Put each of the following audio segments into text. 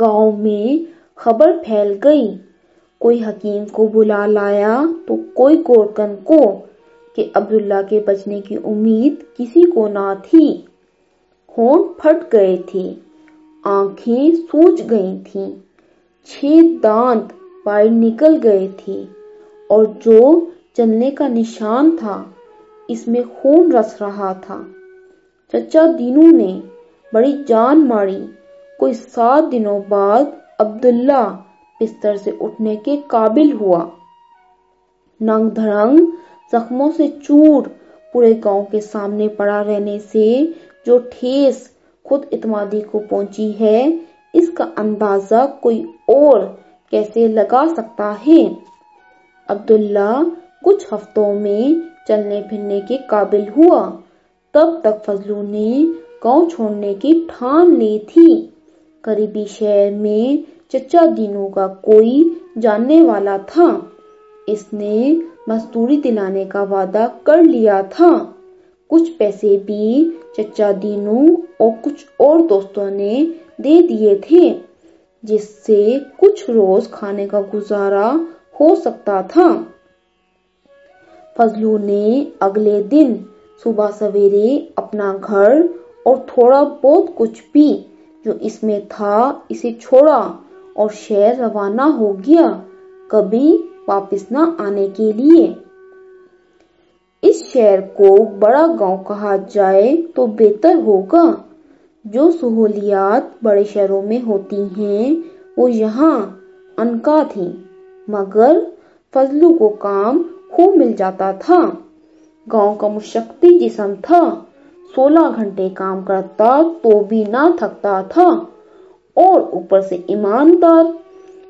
گاؤں میں خبر پھیل گئی۔ کوئی حکیم کو بلا لایا تو کوئی گورکن کو کہ عبداللہ کے بچنے کی امید کسی کو نہ تھی۔ ہونٹ پھٹ گئے تھے، آنکھیں سوج گئی تھیں، چھ دانت باہر نکل گئے تھے اور جو چلنے کا نشان تھا، اس میں خون رس رہا تھا۔ چچا دینو نے بڑی جان ماری۔ کوئی سات دنوں بعد عبداللہ بستر سے اٹھنے کے قابل ہوا۔ ننگ دھڑنگ زخموں سے چور پورے گاؤں کے سامنے پڑا رہنے سے جو ٹھیس خود اعتمادی کو پہنچی ہے، اس کا اندازہ کوئی اور کیسے لگا سکتا ہے؟ عبداللہ کچھ ہفتوں میں چلنے پھرنے کے قابل ہوا۔ تب تک فضلو نے گاؤں چھوڑنے کی ٹھان لی تھی۔ قریبی شہر میں چچا دینو کا کوئی جاننے والا تھا اس نے مزدوری دلانے کا وعدہ کر لیا تھا کچھ پیسے بھی چچا دینو اور کچھ اور دوستوں نے دے دیے تھے جس سے کچھ روز کھانے کا گزارا ہو سکتا تھا فضلو نے اگلے دن صبح سویرے اپنا گھر اور تھوڑا بہت کچھ بھی جو اس میں تھا، اسے چھوڑا اور شہر روانہ ہو گیا، کبھی واپس نہ آنے کے لیے۔ اس شہر کو بڑا گاؤں کہا جائے تو بہتر ہوگا۔ جو سہولیات بڑے شہروں میں ہوتی ہیں، وہ یہاں انکا تھی مگر فضلو کو کام خوب مل جاتا تھا۔ گاؤں کا مشقتی جسم تھا۔ سولہ گھنٹے کام کرتا تو بھی نہ تھکتا تھا۔ اور اوپر سے ایماندار۔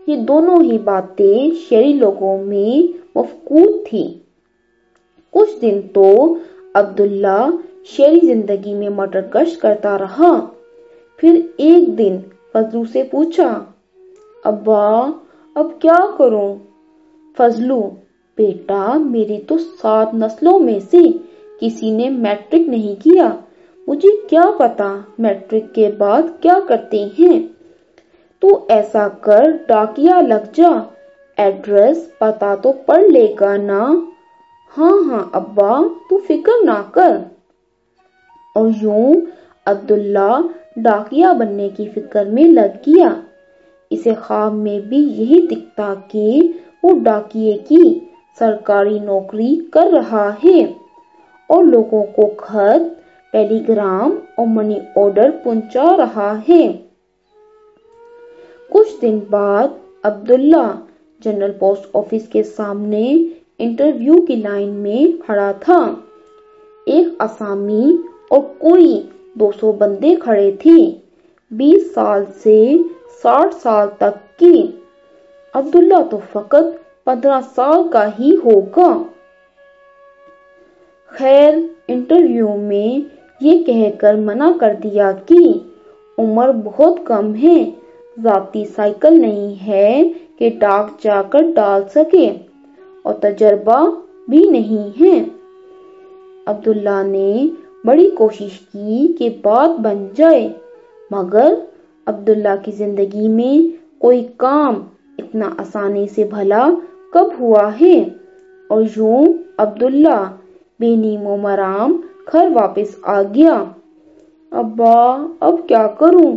یہ دونوں ہی باتیں شہری لوگوں میں مفقود تھی کچھ دن تو عبداللہ شہری زندگی میں مٹر کش کرتا رہا۔ پھر ایک دن فضلو سے پوچھا، ابا، اب کیا کروں؟ فضلو، بیٹا، میری تو سات نسلوں میں سے کسی نے میٹرک نہیں کیا۔ مجھے کیا پتا میٹرک کے بعد کیا کرتے ہیں۔ تو ایسا کر ڈاکیا لگ جا۔ ایڈریس پتا تو پڑھ لے گا نا۔ ہاں ہاں ابا، تو فکر نہ کر۔ اور یوں عبداللہ ڈاکیا بننے کی فکر میں لگ گیا۔ اسے خواب میں بھی یہی دکھتا کہ وہ ڈاکیے کی سرکاری نوکری کر رہا ہے۔ اور لوگوں کو خط ٹیلی گرام اور منی آرڈر پہنچا رہا ہے۔ کچھ دن بعد عبداللہ جنرل پوسٹ آفس کے سامنے انٹرویو کی لائن میں کھڑا تھا۔ ایک آسامی اور کوئی دو سو بندے کھڑے تھے۔ بیس سال سے ساٹھ سال تک کی عبداللہ تو فقط پندرہ سال کا ہی ہوگا۔ خیر، انٹرویو میں یہ کہہ کر منع کر دیا کہ عمر بہت کم ہے۔ ذاتی سائیکل نہیں ہے کہ ڈاک جا کر ڈال سکے، اور تجربہ بھی نہیں ہے۔ عبداللہ نے بڑی کوشش کی کہ بات بن جائے، مگر عبداللہ کی زندگی میں کوئی کام اتنا آسانی سے بھلا کب ہوا ہے؟ اور یوں عبداللہ بے نیم و مرام گھر واپس آ گیا۔ ابا، اب کیا کروں؟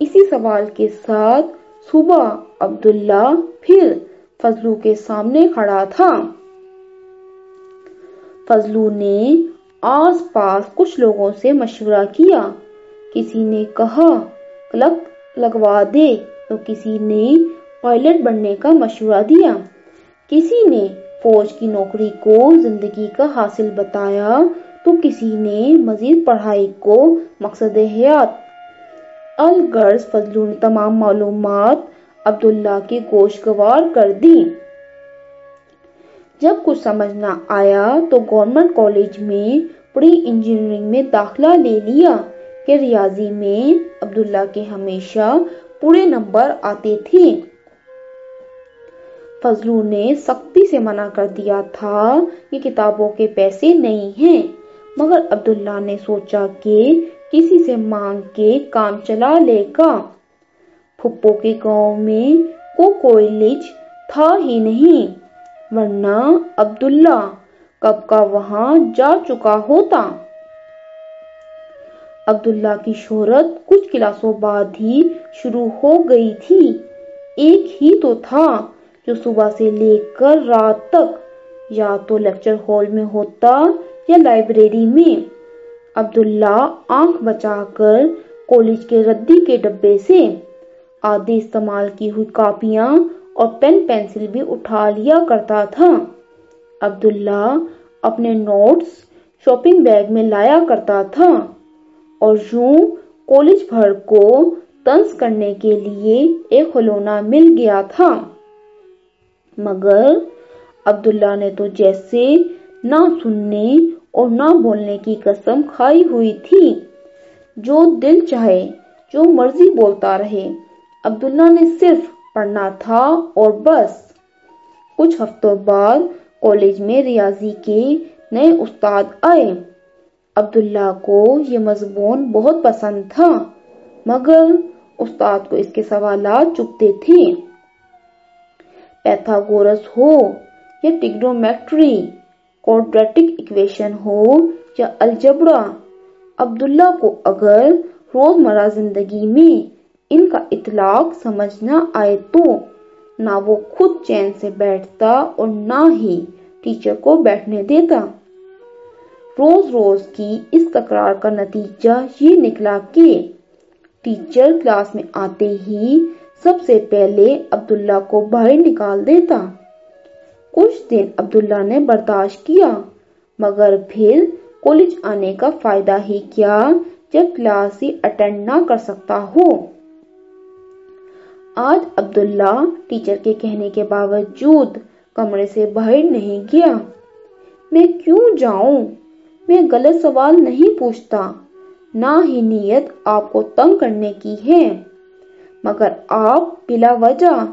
اسی سوال کے ساتھ صبح عبداللہ پھر فضلو کے سامنے کھڑا تھا۔ فضلو نے آس پاس کچھ لوگوں سے مشورہ کیا۔ کسی نے کہا کلک لگوا دے۔ تو کسی نے پائلٹ بننے کا مشورہ دیا۔ کسی نے فوج کی نوکری کو زندگی کا حاصل بتایا تو کسی نے مزید پڑھائی کو مقصد حیات۔ الغرض فضلو نے تمام معلومات عبداللہ کے گوشگوار کر دی۔ جب کچھ سمجھ نہ آیا تو گورنمنٹ کالج میں پری انجینئرنگ میں داخلہ لے لیا کہ ریاضی میں عبداللہ کے ہمیشہ پورے نمبر آتے تھے۔ فضلو نے سختی سے منع کر دیا تھا کہ کتابوں کے پیسے نہیں ہیں۔ مگر عبداللہ نے سوچا کہ کسی سے مانگ کے کام چلا لے گا۔ پھپھو کے گاؤں میں کو کالج تھا ہی نہیں، ورنہ عبداللہ کب کا وہاں جا چکا ہوتا۔ عبداللہ کی شہرت کچھ کلاسوں بعد ہی شروع ہو گئی تھی۔ ایک ہی تو تھا۔ جو صبح سے لے کر رات تک یا تو لیکچر ہال میں ہوتا یا لائبریری میں۔ عبداللہ آنکھ بچا کر کالج کے ردی کے ڈبے سے آدھے استعمال کی ہوئی کاپیاں اور پین پینسل بھی اٹھا لیا کرتا تھا۔ عبداللہ اپنے نوٹس شاپنگ بیگ میں لایا کرتا تھا اور یوں کالج بھر کو طنز کرنے کے لیے ایک کھلونا مل گیا تھا۔ مگر عبداللہ نے تو جیسے نہ سننے اور نہ بولنے کی قسم کھائی ہوئی تھی۔ جو دل چاہے، جو مرضی بولتا رہے، عبداللہ نے صرف پڑھنا تھا اور بس۔ کچھ ہفتوں بعد کالج میں ریاضی کے نئے استاد آئے۔ عبداللہ کو یہ مضمون بہت پسند تھا، مگر استاد کو اس کے سوالات چکتے تھے۔ پیتھاگورس ہو یا ٹیگنومیٹری، کوڈریٹک ایکویشن ہو یا الجبرا، عبداللہ کو اگر روزمرہ زندگی میں ان کا اطلاق سمجھ نہ آئے تو نہ وہ خود چین سے بیٹھتا اور نہ ہی ٹیچر کو بیٹھنے دیتا۔ روز روز کی اس تکرار کا نتیجہ یہ نکلا کہ ٹیچر کلاس میں آتے ہی سب سے پہلے عبداللہ کو باہر نکال دیتا۔ کچھ دن عبداللہ نے برداشت کیا، مگر پھر کالج آنے کا فائدہ ہی کیا جب کلاس ہی اٹینڈ نہ کر سکتا ہو۔ آج عبداللہ ٹیچر کے کہنے کے باوجود کمرے سے باہر نہیں گیا۔ میں کیوں جاؤں؟ میں غلط سوال نہیں پوچھتا۔ نہ ہی نیت آپ کو تنگ کرنے کی ہے۔ مگر آپ بلا وجہ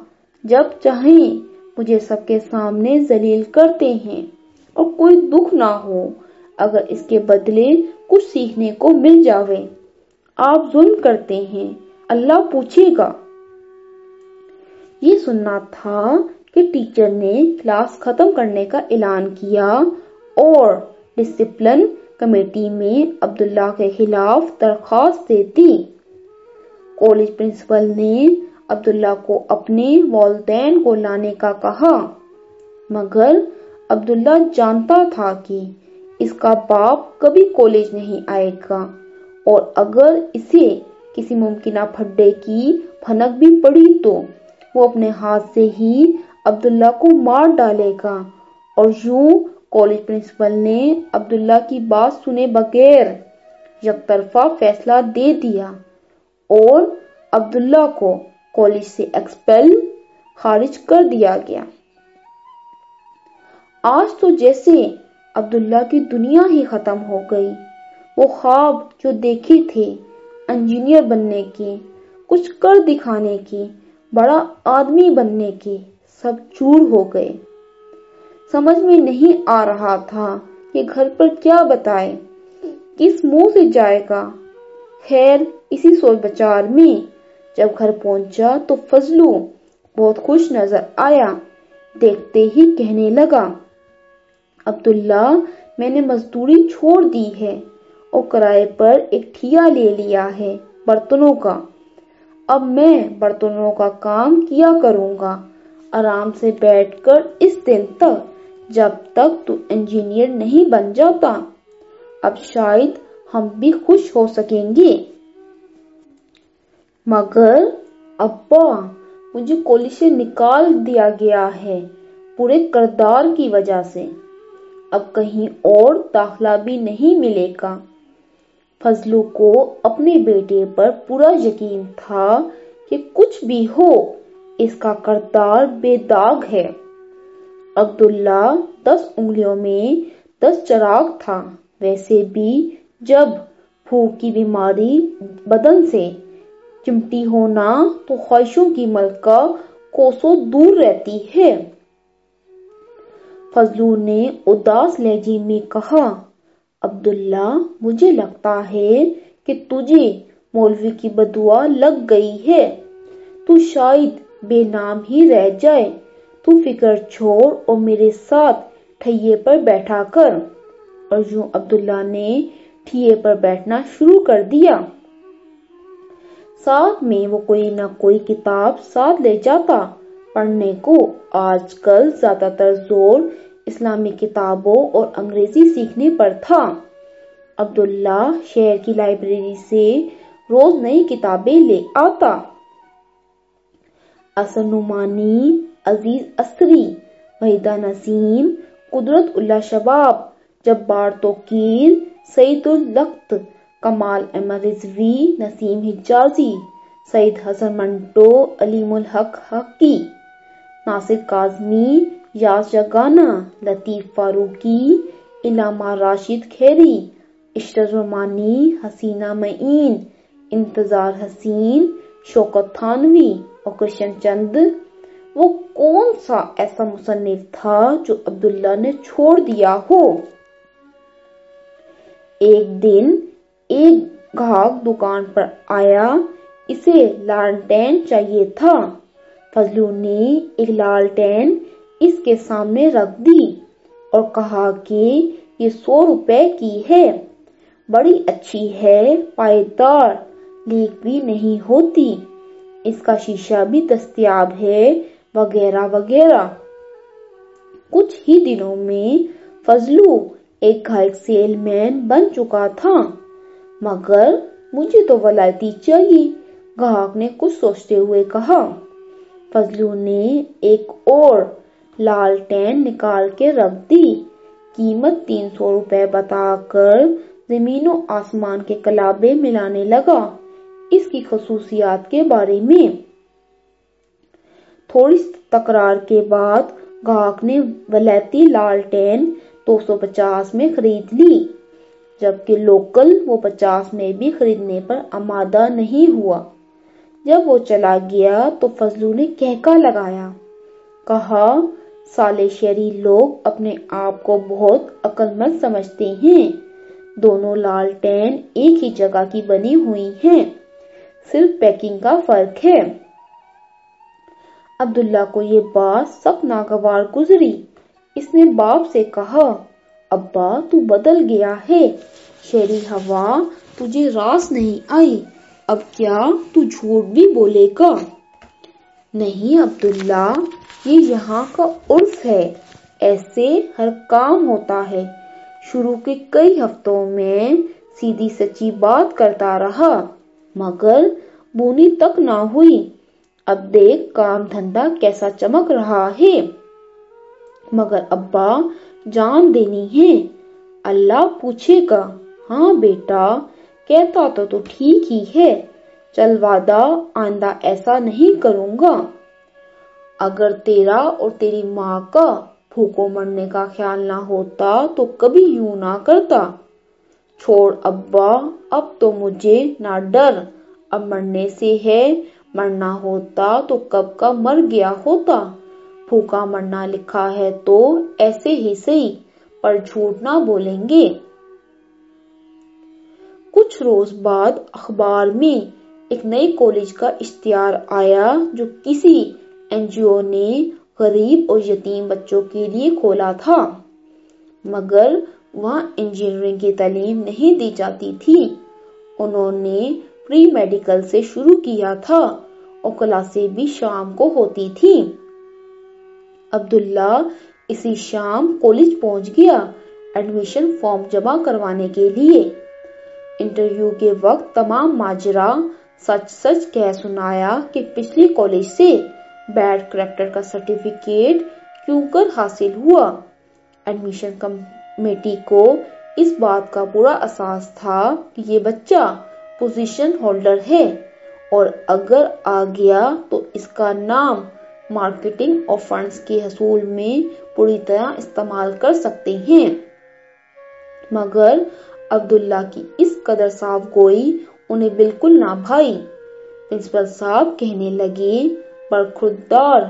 جب چاہیں مجھے سب کے سامنے ذلیل کرتے ہیں اور کوئی دکھ نہ ہو، اگر اس کے بدلے کچھ سیکھنے کو مل جاوے۔ آپ ظلم کرتے ہیں، اللہ پوچھے گا۔ یہ سننا تھا کہ ٹیچر نے کلاس ختم کرنے کا اعلان کیا اور ڈسپلن کمیٹی میں عبداللہ کے خلاف درخواست دے دی۔ کالج پرنسپل نے عبداللہ کو اپنے والدین کو لانے کا کہا۔ مگر عبداللہ جانتا تھا کہ اس کا باپ کبھی کالج نہیں آئے گا اور اگر اسے کسی ممکنہ پھڈے کی بھنک بھی پڑی تو وہ اپنے ہاتھ سے ہی عبداللہ کو مار ڈالے گا۔ اور یوں کالج پرنسپل نے عبداللہ کی بات سنے بغیر یک طرفہ فیصلہ دے دیا۔ اور عبداللہ کو کالج سے ایکسپیل خارج کر دیا گیا۔ آج تو جیسے عبداللہ کی دنیا ہی ختم ہو گئی۔ وہ خواب جو دیکھے تھے انجینئر بننے کے، کچھ کر دکھانے کی بڑا آدمی بننے کے سب چور ہو گئے۔ سمجھ میں نہیں آ رہا تھا کہ گھر پر کیا بتائے کس منہ سے جائے گا۔ خیر اسی سوچ بچار میں جب گھر پہنچا تو فضلو بہت خوش نظر آیا، دیکھتے ہی کہنے لگا، عبداللہ، میں نے مزدوری چھوڑ دی ہے اور کرائے پر ایک ٹھیا لے لیا ہے برتنوں کا۔ اب میں برتنوں کا کام کیا کروں گا؟ آرام سے بیٹھ کر اس دن تک، جب تک تو انجینئر نہیں بن جاتا۔ اب شاید ہم بھی خوش ہو سکیں گے۔ مگر ابا، مجھے کالج سے نکال دیا گیا ہے پورے کردار کی وجہ سے۔ اب کہیں اور داخلہ بھی نہیں ملے گا۔ فضلو کو اپنے بیٹے پر پورا یقین تھا کہ کچھ بھی ہو، اس کا کردار بے داغ ہے۔ عبداللہ دس انگلیوں میں دس چراغ تھا۔ ویسے بھی جب بھوک کی بیماری بدن سے چمٹی ہونا تو خواہشوں کی ملکہ کوسوں دور رہتی ہے۔ فضلو نے اداس لہجے میں کہا، عبداللہ، مجھے لگتا ہے کہ تجھے مولوی کی بدعا لگ گئی ہے۔ تو شاید بے نام ہی رہ جائے۔ تو فکر چھوڑ اور میرے ساتھ ٹھیے پر بیٹھا کر اور یوں عبداللہ نے ٹھیے پر بیٹھنا شروع کر دیا۔ ساتھ میں وہ کوئی نہ کوئی کتاب ساتھ لے جاتا۔ پڑھنے کو آج کل زیادہ تر زور اسلامی کتابوں اور انگریزی سیکھنے پر تھا۔ عبداللہ شہر کی لائبریری سے روز نئی کتابیں لے آتا۔ اثر نعمانی عزیز عصری، وحیدہ نسیم، قدرت اللہ شباب، جبار توقیر سعید الخت کمال احمد رضوی، نسیم حجازی سعید حسن منٹو علیم الحق حقی، ناصر کاظمی یاس جگانا لطیف فاروقی، علامہ راشد کھیری اشرت رمانی حسینہ معین، انتظار حسین، شوکت تھانوی اور کرشن چند۔ وہ کون سا ایسا مصنف تھا جو عبداللہ نے چھوڑ دیا ہو؟ ایک دن ایک گاہک دکان پر آیا، اسے لالٹین چاہیے تھا۔ فضلو نے ایک لالٹین اس کے سامنے رکھ دی اور کہا کہ یہ سو روپے کی ہے۔ بڑی اچھی ہے، پائیدار، لیک بھی نہیں ہوتی۔ اس کا شیشہ بھی دستیاب ہے، وغیرہ وغیرہ۔ کچھ ہی دنوں میں فضلو ایک گھائک سیل مین بن چکا تھا۔ مگر مجھے تو ولایتی چاہیے، گاہک نے کچھ سوچتے ہوئے کہا۔ فضلو نے ایک اور لالٹین نکال کے رکھ دی۔ قیمت تین سو روپے بتا کر زمین و آسمان کے کلابے ملانے لگا۔ اس کی خصوصیات کے بارے میں۔ تھوڑی تکرار کے بعد گاہک نے ولیتی لالٹین دو سو پچاس میں خرید لی، جبکہ لوکل وہ پچاس میں بھی خریدنے پر آمادہ نہیں ہوا۔ جب وہ چلا گیا تو فضلو نے کہکا لگایا، کہا، سالے شہری لوگ اپنے آپ کو بہت عقل مند سمجھتے ہیں۔ دونوں لالٹین ایک ہی جگہ کی بنی ہوئی ہیں۔ صرف پیکنگ کا فرق ہے۔ عبداللہ کو یہ بات سخت ناگوار گزری۔ اس نے باپ سے کہا، ابا تو بدل گیا ہے، شہری ہوا تجھے راس نہیں آئی، اب کیا تو جھوٹ بھی بولے گا؟ نہیں عبداللہ، یہ یہاں کا عرف ہے، ایسے ہر کام ہوتا ہے۔ شروع کے کئی ہفتوں میں سیدھی سچی بات کرتا رہا، مگر بونی تک نہ ہوئی۔ اب دیکھ کام دھندا کیسا چمک رہا ہے۔ مگر ابا جان دینی ہے۔ اللہ پوچھے گا ہاں بیٹا، کہتا تو تو ٹھیک ہی ہے، چل وعدہ، آئندہ ایسا نہیں کروں گا۔ اگر تیرا اور تیری ماں کا بھوکو مرنے کا خیال نہ ہوتا تو کبھی یوں نہ کرتا۔ چھوڑ ابا، اب تو مجھے نہ ڈر۔ اب مرنے سے ہے، مرنا ہوتا تو کب کا مر گیا ہوتا۔ بھوکا مرنا لکھا ہے تو ایسے ہی صحیح، پر جھوٹ نہ بولیں گے۔ کچھ روز بعد اخبار میں ایک نئے کالج کا اشتہار آیا جو کسی این جی او نے غریب اور یتیم بچوں کے لیے کھولا تھا، مگر وہاں انجینئرنگ کی تعلیم نہیں دی جاتی تھی۔ انہوں نے پری میڈیکل سے شروع کیا تھا اور کلاسیں بھی شام کو ہوتی تھی عبداللہ اسی شام کالج پہنچ گیا ایڈمیشن فارم جمع کروانے کے لیے۔ انٹرویو کے وقت تمام ماجرا سچ سچ کہہ سنایا کہ پچھلی کالج سے بیڈ کریکٹر کا سرٹیفکیٹ کیوں کر حاصل ہوا۔ ایڈمیشن کمیٹی کو اس بات کا پورا احساس تھا کہ یہ بچہ پوزیشن ہولڈر ہے اور اگر آ گیا تو اس کا نام مارکیٹنگ اور فنڈز کے حصول میں پوری طرح استعمال کر سکتے ہیں۔ مگر عبداللہ کی اس قدر صاف گوئی انہیں بالکل نہ بھائی۔ پرنسپل صاحب کہنے لگے، برخوردار،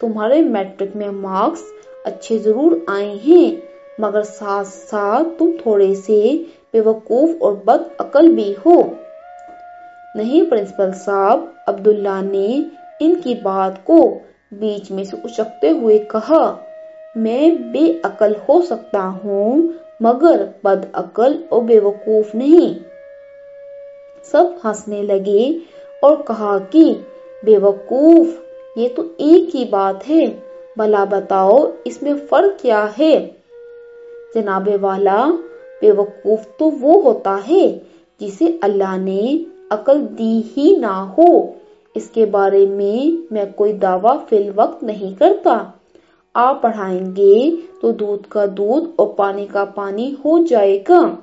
تمہارے میٹرک میں مارکس اچھے ضرور آئے ہیں، مگر ساتھ ساتھ تم تھوڑے سے بے وقوف اور بد عقل بھی ہو۔ نہیں پرنسپل صاحب، عبداللہ نے ان کی بات کو بیچ میں سے اچکتے ہوئے کہا، میں بے عقل ہو سکتا ہوں، مگر بد عقل اور بے وقوف نہیں۔ سب ہنسنے لگے اور کہا کہ بے وقوف، یہ تو ایک ہی بات ہے۔ بھلا بتاؤ، اس میں فرق کیا ہے؟ جناب والا، بے وقوف تو وہ ہوتا ہے جسے اللہ نے عقل دی ہی نہ ہو۔ اس کے بارے میں میں کوئی دعویٰ فی الوقت نہیں کرتا۔ آپ پڑھائیں گے تو دودھ کا دودھ اور پانی کا پانی ہو جائے گا۔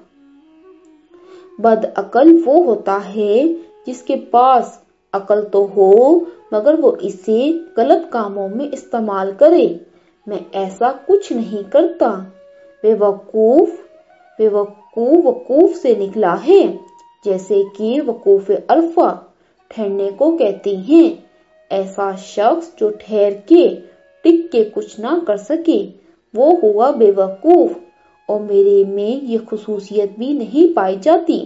بد عقل وہ ہوتا ہے جس کے پاس عقل تو ہو، مگر وہ اسے غلط کاموں میں استعمال کرے۔ میں ایسا کچھ نہیں کرتا۔ بے وقوف بے وقوف وقوف سے نکلا ہے۔ جیسے کہ وقوف عرفہ۔ ٹھہرنے کو کہتے ہیں، ایسا شخص جو ٹھہر کے ٹک کے کچھ نہ کر سکے، وہ ہوا بے وقوف اور میرے میں یہ خصوصیت بھی نہیں پائی جاتی.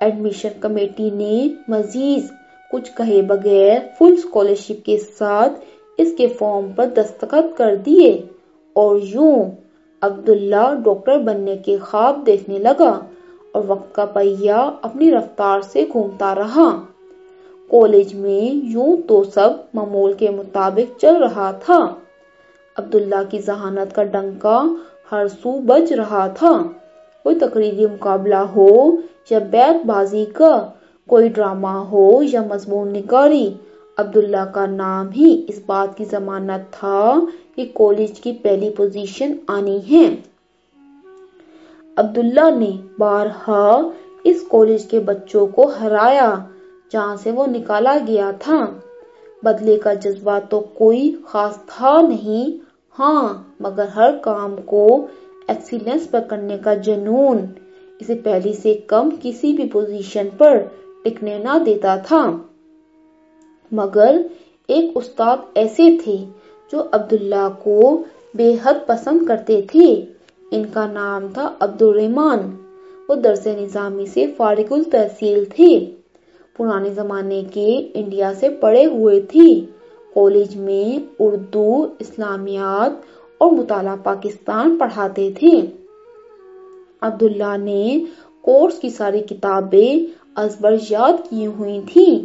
ایڈمیشن کمیٹی نے مزید کچھ کہے بغیر فل اسکالرشپ کے ساتھ اس کے فارم پر دستخط کر دیے اور یوں عبداللہ ڈاکٹر بننے کے خواب دیکھنے لگا۔ اور وقت کا پہیا اپنی رفتار سے گھومتا رہا۔ کالج میں یوں تو سب معمول کے مطابق چل رہا تھا۔ عبداللہ کی ذہانت کا ڈنکا ہر سو بج رہا تھا۔ کوئی تقریری مقابلہ ہو یا بیت بازی کا، کوئی ڈرامہ ہو یا مضمون نگاری عبداللہ کا نام ہی اس بات کی ضمانت تھا کہ کالج کی پہلی پوزیشن آنی ہے۔ عبداللہ نے بارہا اس کالج کے بچوں کو ہرایا، جہاں سے وہ نکالا گیا تھا۔ بدلے کا جذبہ تو کوئی خاص تھا نہیں ہاں مگر ہر کام کو ایکسیلنس پر کرنے کا جنون۔ اسے پہلی سے کم کسی بھی پوزیشن پر ٹکنے نہ دیتا تھا۔ مگر ایک استاد ایسے تھے جو عبداللہ کو بے حد پسند کرتے تھے۔ ان کا نام تھا عبد الرحمان وہ درس نظامی سے فارغ التحصیل تھے۔ پرانے زمانے کے انڈیا سے پڑے ہوئے تھے۔ کالج میں اردو، اسلامیات اور مطالعہ پاکستان پڑھاتے تھے۔ عبداللہ نے کورس کی ساری کتابیں ازبر یاد کی ہوئی تھی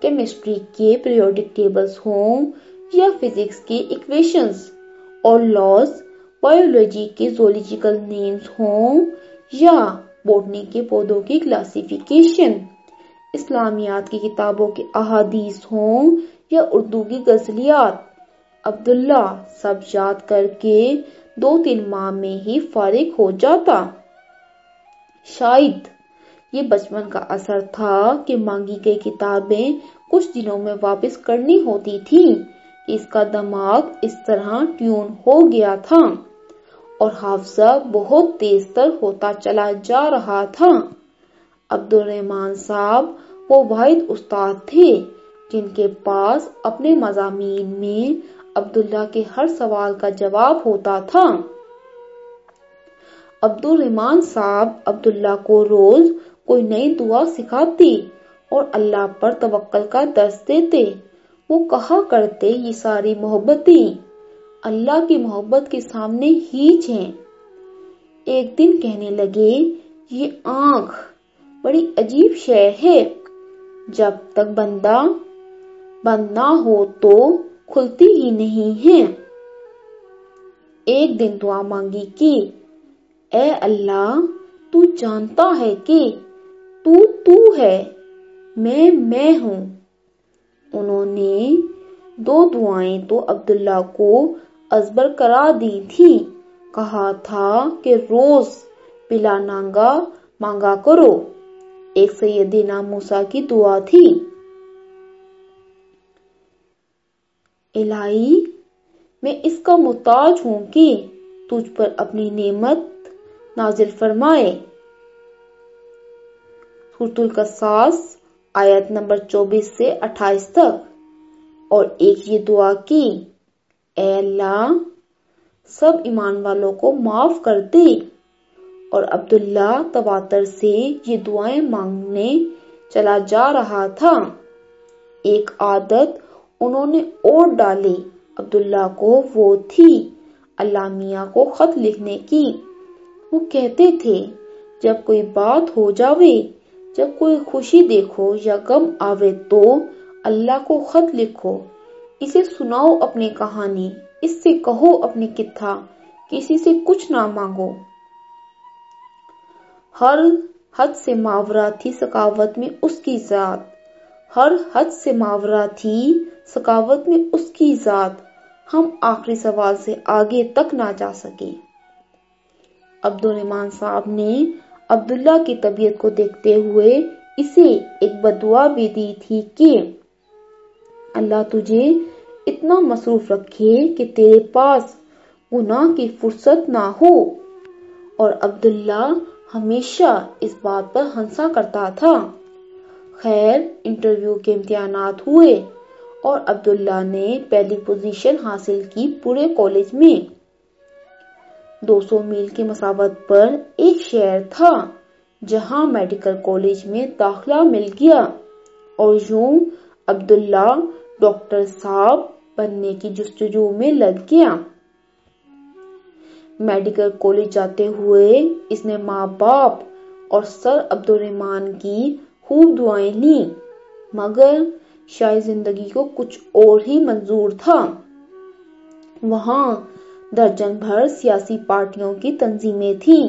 کیمسٹری کے پیریوڈک ٹیبلز ہوں یا فزکس کے ایکویشنز اور لاز بایولوجی کے زولوجیکل نیمز ہوں یا بوٹنی کے پودوں کی کلاسیفیکیشن اسلامیات کی کتابوں کے احادیث ہوں یا اردو کی غزلیات عبداللہ سب یاد کر کے دو تین ماہ میں ہی فارغ ہو جاتا شاید یہ بچپن کا اثر تھا کہ مانگی گئی کتابیں کچھ دنوں میں واپس کرنی ہوتی تھی اس کا دماغ اس طرح ٹیون ہو گیا تھا اور حافظہ بہت تیز تر ہوتا چلا جا رہا تھا۔ عبد الرحمان صاحب وہ واحد استاد تھے جن کے پاس اپنے مضامین میں عبداللہ کے ہر سوال کا جواب ہوتا تھا۔ عبد الرحمان صاحب عبداللہ کو روز کوئی نئی دعا سکھاتی اور اللہ پر توکل کا درس دیتے۔ وہ کہا کرتے یہ ساری محبتیں۔ اللہ کی محبت کے سامنے ہیچ ہیں ایک دن کہنے لگے، یہ آنکھ بڑی عجیب شے ہے۔ جب تک بندہ بند نہ ہو تو کھلتی ہی نہیں ہے۔ ایک دن دعا مانگی کی اے اللہ، تو جانتا ہے کہ تو تو ہے، میں میں ہوں۔ انہوں نے دو دعائیں تو عبداللہ کو ازبر کرا دی تھی۔ کہا تھا کہ روز پلا نانگا مانگا کرو۔ ایک سیدنا موسیٰ کی دعا تھی۔ الہی، میں اس کا متاج ہوں کہ تجھ پر اپنی نعمت نازل فرمائے۔ سورت القصاص، آیت نمبر چوبیس سے اٹھائیس تک۔ اور ایک یہ دعا کی اے اللہ، سب ایمان والوں کو معاف کر دے۔ اور عبداللہ تواتر سے یہ دعائیں مانگنے چلا جا رہا تھا۔ ایک عادت انہوں نے اور ڈالی۔ عبداللہ کو وہ تھی اللہ میاں کو خط لکھنے کی۔ وہ کہتے تھے، جب کوئی بات ہو جاوے، جب کوئی خوشی دیکھو یا غم آوے تو اللہ کو خط لکھو۔ اسے سناؤ اپنی کہانی، اس سے کہو اپنی کتھا، کسی سے کچھ نہ مانگو۔ ہر حد سے ماورا تھی سکاوت میں اس کی ذات۔ ہر حد سے ماورا تھی سکاوت میں اس کی ذات۔ ہم آخری سوال سے آگے تک نہ جا سکے۔ عبد الرحمان صاحب نے عبداللہ کی طبیعت کو دیکھتے ہوئے اسے ایک بدعا بھی دی تھی کہ اللہ تجھے اتنا مصروف رکھے کہ تیرے پاس گناہ کی فرصت نہ ہو۔ اور عبداللہ ہمیشہ اس بات پر ہنسا کرتا تھا۔ خیر، انٹرویو کے امتحانات ہوئے اور عبداللہ نے پہلی پوزیشن حاصل کی پورے کالج میں۔ دو سو میل کی مساوت پر ایک شہر تھا جہاں میڈیکل کالج میں داخلہ مل گیا۔ اور یوں عبداللہ ڈاکٹر صاحب بننے کی جستجو میں لگ گیا۔ میڈیکل کالج جاتے ہوئے اس نے ماں باپ اور سر عبد الرحمان کی خوب دعائیں لی مگر شاید زندگی کو کچھ اور ہی منظور تھا۔ وہاں درجن بھر سیاسی پارٹیوں کی تنظیمیں تھیں،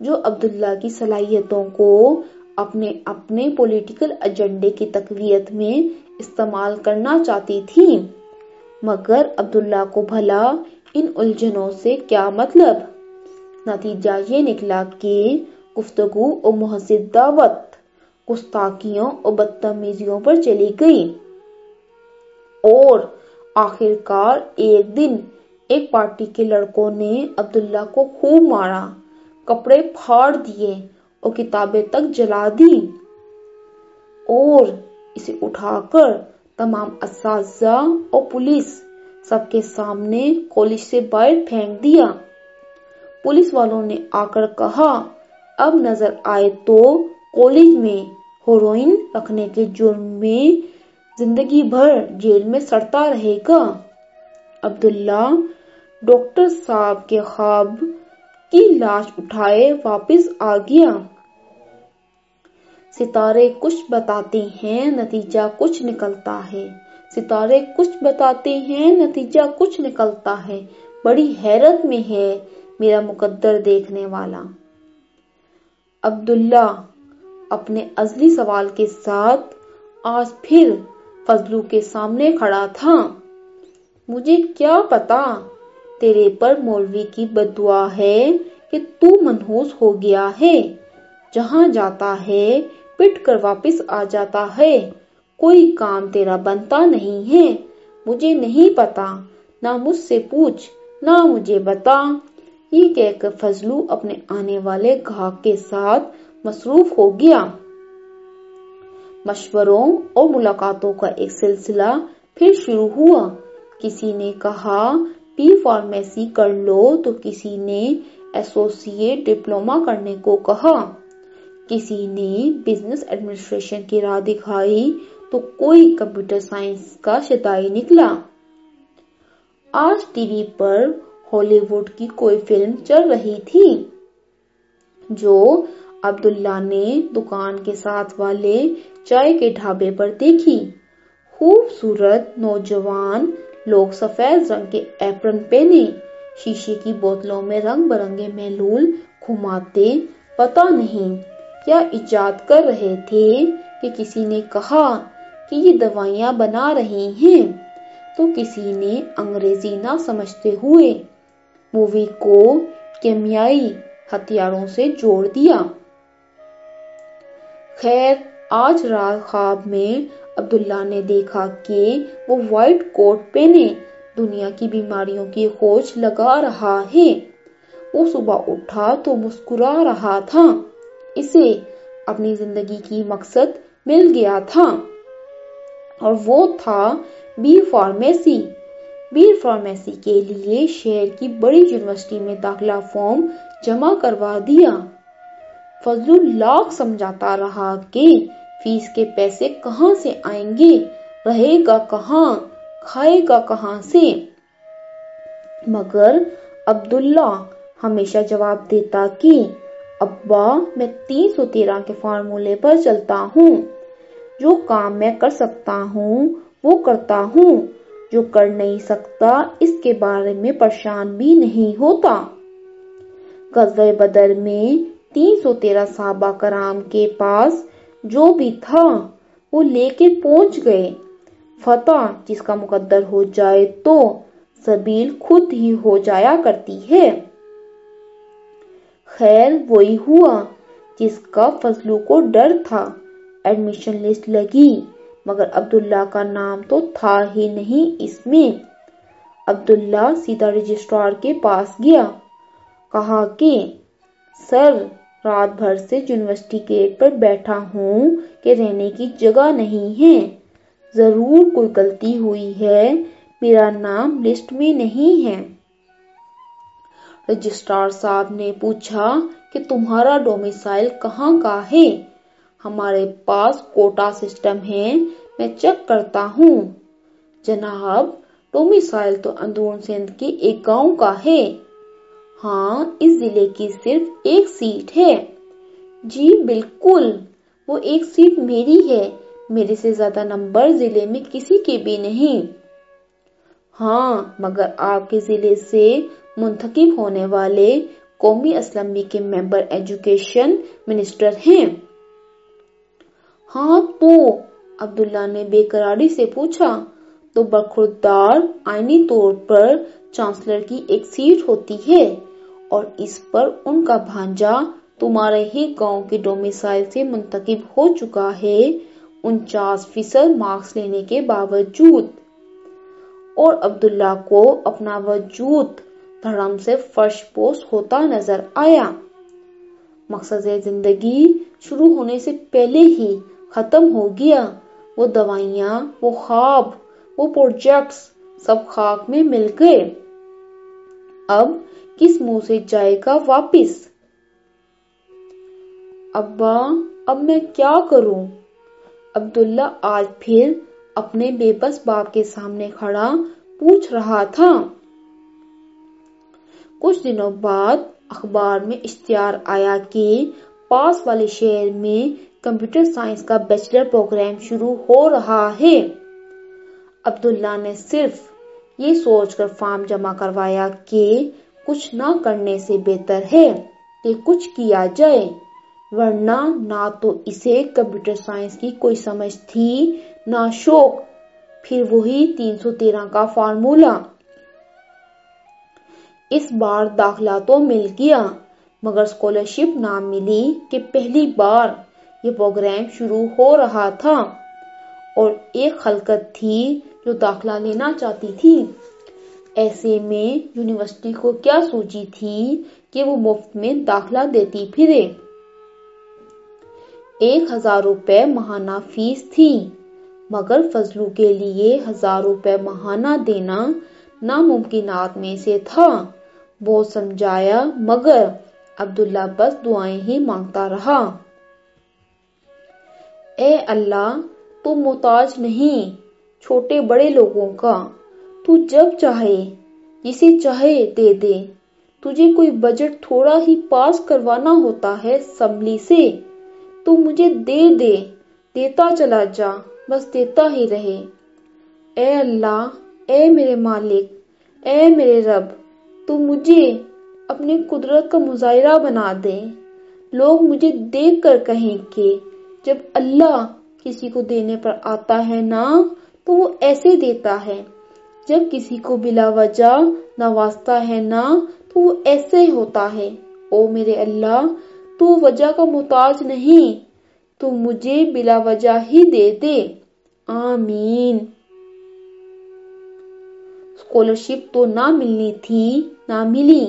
جو عبداللہ کی صلاحیتوں کو اپنے اپنے پولیٹیکل ایجنڈے کی تقویت میں استعمال کرنا چاہتی تھیں مگر عبداللہ کو بھلا ان الجھنوں سے کیا مطلب؟ نتیجہ یہ نکلا کہ گفتگو اور مہذب دعوت گستاخیوں اور بدتمیزیوں پر چلی گئی۔ اور آخر کار ایک دن ایک پارٹی کے لڑکوں نے عبداللہ کو خوب مارا، کپڑے پھاڑ دیے اور کتابیں تک جلا دی اور اسے اٹھا کر تمام اساتذہ اور پولیس سب کے سامنے کالج سے باہر پھینک دیا۔ پولیس والوں نے آ کر کہا، اب نظر آئے تو کالج میں ہیروئن رکھنے کے جرم میں زندگی بھر جیل میں سڑتا رہے گا۔ عبداللہ ڈاکٹر صاحب کے خواب کی لاش اٹھائے واپس آ گیا۔ ستارے کچھ بتاتے ہیں، نتیجہ کچھ نکلتا ہے۔ ستارے کچھ بتاتے ہیں، نتیجہ کچھ نکلتا ہے۔ بڑی حیرت میں ہے میرا مقدر دیکھنے والا۔ عبداللہ اپنے ازلی سوال کے ساتھ آج پھر فضلو کے سامنے کھڑا تھا۔ مجھے کیا پتا تیرے پر مولوی کی بدعا ہے کہ تو منحوس ہو گیا ہے۔ جہاں جاتا ہے، پٹ کر واپس آ جاتا ہے۔ کوئی کام تیرا بنتا نہیں ہے۔ مجھے نہیں پتا۔ نہ مجھ سے پوچھ، نہ مجھے بتا۔ یہ کہہ کر فضلو اپنے آنے والے گاہک کے ساتھ مصروف ہو گیا۔ مشوروں اور ملاقاتوں کا ایک سلسلہ پھر شروع ہوا۔ کسی نے کہا، پی فارمیسی کر لو تو کسی نے ایسوسیٹ ڈپلوما کرنے کو کہا۔ کسی نے بزنس ایڈمنسٹریشن کی راہ دکھائی تو کوئی کمپیوٹر سائنس کا شدائی نکلا۔ آج ٹی وی پر ہالی ووڈ کی کوئی فلم چل رہی تھی جو عبداللہ نے دکان کے ساتھ والے چائے کے ڈھابے پر دیکھی۔ خوبصورت نوجوان لوگ سفید رنگ کے ایپرن پہنے، شیشے کی بوتلوں میں رنگ برنگے محلول گھماتے پتا نہیں کیا ایجاد کر رہے تھے کہ کسی نے کہا کہ یہ دوائیاں بنا رہی ہیں، تو کسی نے انگریزی نہ سمجھتے ہوئے مووی کو کیمیائی ہتھیاروں سے جوڑ دیا۔ خیر، آج رات خواب میں عبداللہ نے دیکھا کہ وہ وائٹ کوٹ پہنے دنیا کی بیماریوں کی کھوج لگا رہا ہے۔ وہ صبح اٹھا تو مسکرا رہا تھا۔ اسے اپنی زندگی کی مقصد مل گیا تھا۔ اور وہ تھا بی فارمیسی۔ بی فارمیسی کے لیے شہر کی بڑی یونیورسٹی میں داخلہ فارم جمع کروا دیا۔ فضل لاکھ سمجھاتا رہا کہ فیس کے پیسے کہاں سے آئیں گے؟ رہے گا کہاں؟ کھائے گا کہاں سے؟ مگر عبداللہ ہمیشہ جواب دیتا کہ ابا میں تین سو تیرہ کے فارمولے پر چلتا ہوں۔ جو کام میں کر سکتا ہوں، وہ کرتا ہوں۔ جو کر نہیں سکتا، اس کے بارے میں پریشان بھی نہیں ہوتا۔ غزوہ بدر میں تین سو تیرہ صحابہ کرام کے پاس جو بھی تھا، وہ لے کے پہنچ گئے۔ فتح، جس کا مقدر ہو جائے تو، سبیل خود ہی ہو جایا کرتی ہے۔ خیر وہی ہوا جس کا فضلو کو ڈر تھا۔ ایڈمیشن لسٹ لگی، مگر عبداللہ کا نام تو تھا ہی نہیں اس میں۔ عبداللہ سیدھا رجسٹرار کے پاس گیا، کہا کہ، سر، رات بھر سے یونیورسٹی گیٹ پر بیٹھا ہوں کہ رہنے کی جگہ نہیں ہے۔ ضرور کوئی غلطی ہوئی ہے، میرا نام لسٹ میں نہیں ہے۔ رجسٹرار صاحب نے پوچھا کہ تمہارا ڈومیسائل کہاں کا ہے؟ ہمارے پاس کوٹا سسٹم ہے، میں چیک کرتا ہوں۔ جناب ڈومیسائل تو اندرون سندھ کے ایک گاؤں کا ہے۔ ہاں اس ضلع کی صرف ایک سیٹ ہے۔ جی بالکل۔ وہ ایک سیٹ میری ہے۔ میرے سے زیادہ نمبر ضلع میں کسی کے بھی نہیں۔ ہاں مگر آپ کے ضلع سے منتخب ہونے والے قومی اسمبلی کے ممبر ایجوکیشن منسٹر ہیں۔ ہاں تو عبداللہ نے بے قراری سے پوچھا، تو برخوردار آئینی طور پر چانسلر کی ایک سیٹ ہوتی ہے اور اس پر ان کا بھانجا تمہارے ہی گاؤں کے ڈومیسائل سے منتخب ہو چکا ہے، انچاس فیصد مارکس لینے کے باوجود۔ اور عبداللہ کو اپنا وجود دھڑم سے فرش پوش ہوتا نظر آیا۔ مقصد زندگی شروع ہونے سے پہلے ہی ختم ہو گیا۔ وہ دوائیاں، وہ خواب، وہ پروجیکٹس سب خاک میں مل گئے۔ اب کس منہ سے جائے گا واپس؟ ابا، اب میں کیا کروں؟ عبداللہ آج پھر اپنے بے بس باپ کے سامنے کھڑا پوچھ رہا تھا۔ کچھ دنوں بعد اخبار میں اشتہار آیا کہ پاس والے شہر میں کمپیوٹر سائنس کا بیچلر پروگرام شروع ہو رہا ہے۔ عبداللہ نے صرف یہ سوچ کر فارم جمع کروایا کہ کچھ نہ کرنے سے بہتر ہے کہ کچھ کیا جائے، ورنہ نہ تو اسے کمپیوٹر سائنس کی کوئی سمجھ تھی، نہ شوق، پھر وہی تین سو تیرہ کا فارمولا۔ اس بار داخلہ تو مل گیا مگر اسکالرشپ نہ ملی کہ پہلی بار یہ پروگرام شروع ہو رہا تھا اور ایک خلقت تھی جو داخلہ لینا چاہتی تھی۔ ایسے میں یونیورسٹی کو کیا سوچی تھی کہ وہ مفت میں داخلہ دیتی پھرے۔ ایک ہزار روپے ماہانہ فیس تھی، مگر فضلو کے لیے ہزار روپے ماہانہ دینا ناممکنات میں سے تھا۔ بہت سمجھایا، مگر عبداللہ بس دعائیں ہی مانگتا رہا۔ اے اللہ، تو محتاج نہیں، چھوٹے بڑے لوگوں کا۔ تو جب چاہے، جسے چاہے دے دے۔ تجھے کوئی بجٹ تھوڑا ہی پاس کروانا ہوتا ہے اسمبلی سے۔ تو مجھے دے دے، دیتا چلا جا، بس دیتا ہی رہے۔ اے اللہ، اے میرے مالک، اے میرے رب تو مجھے اپنی قدرت کا مظاہرہ بنا دے۔ لوگ مجھے دیکھ کر کہیں کہ جب اللہ کسی کو دینے پر آتا ہے نا، تو وہ ایسے دیتا ہے۔ جب کسی کو بلا وجہ نوازتا ہے نا، تو وہ ایسے ہوتا ہے۔ او میرے اللہ، تو وجہ کا محتاج نہیں۔ تو مجھے بلا وجہ ہی دے دے۔ آمین۔ اسکالرشپ تو نہ ملنی تھی۔ نہ ملی۔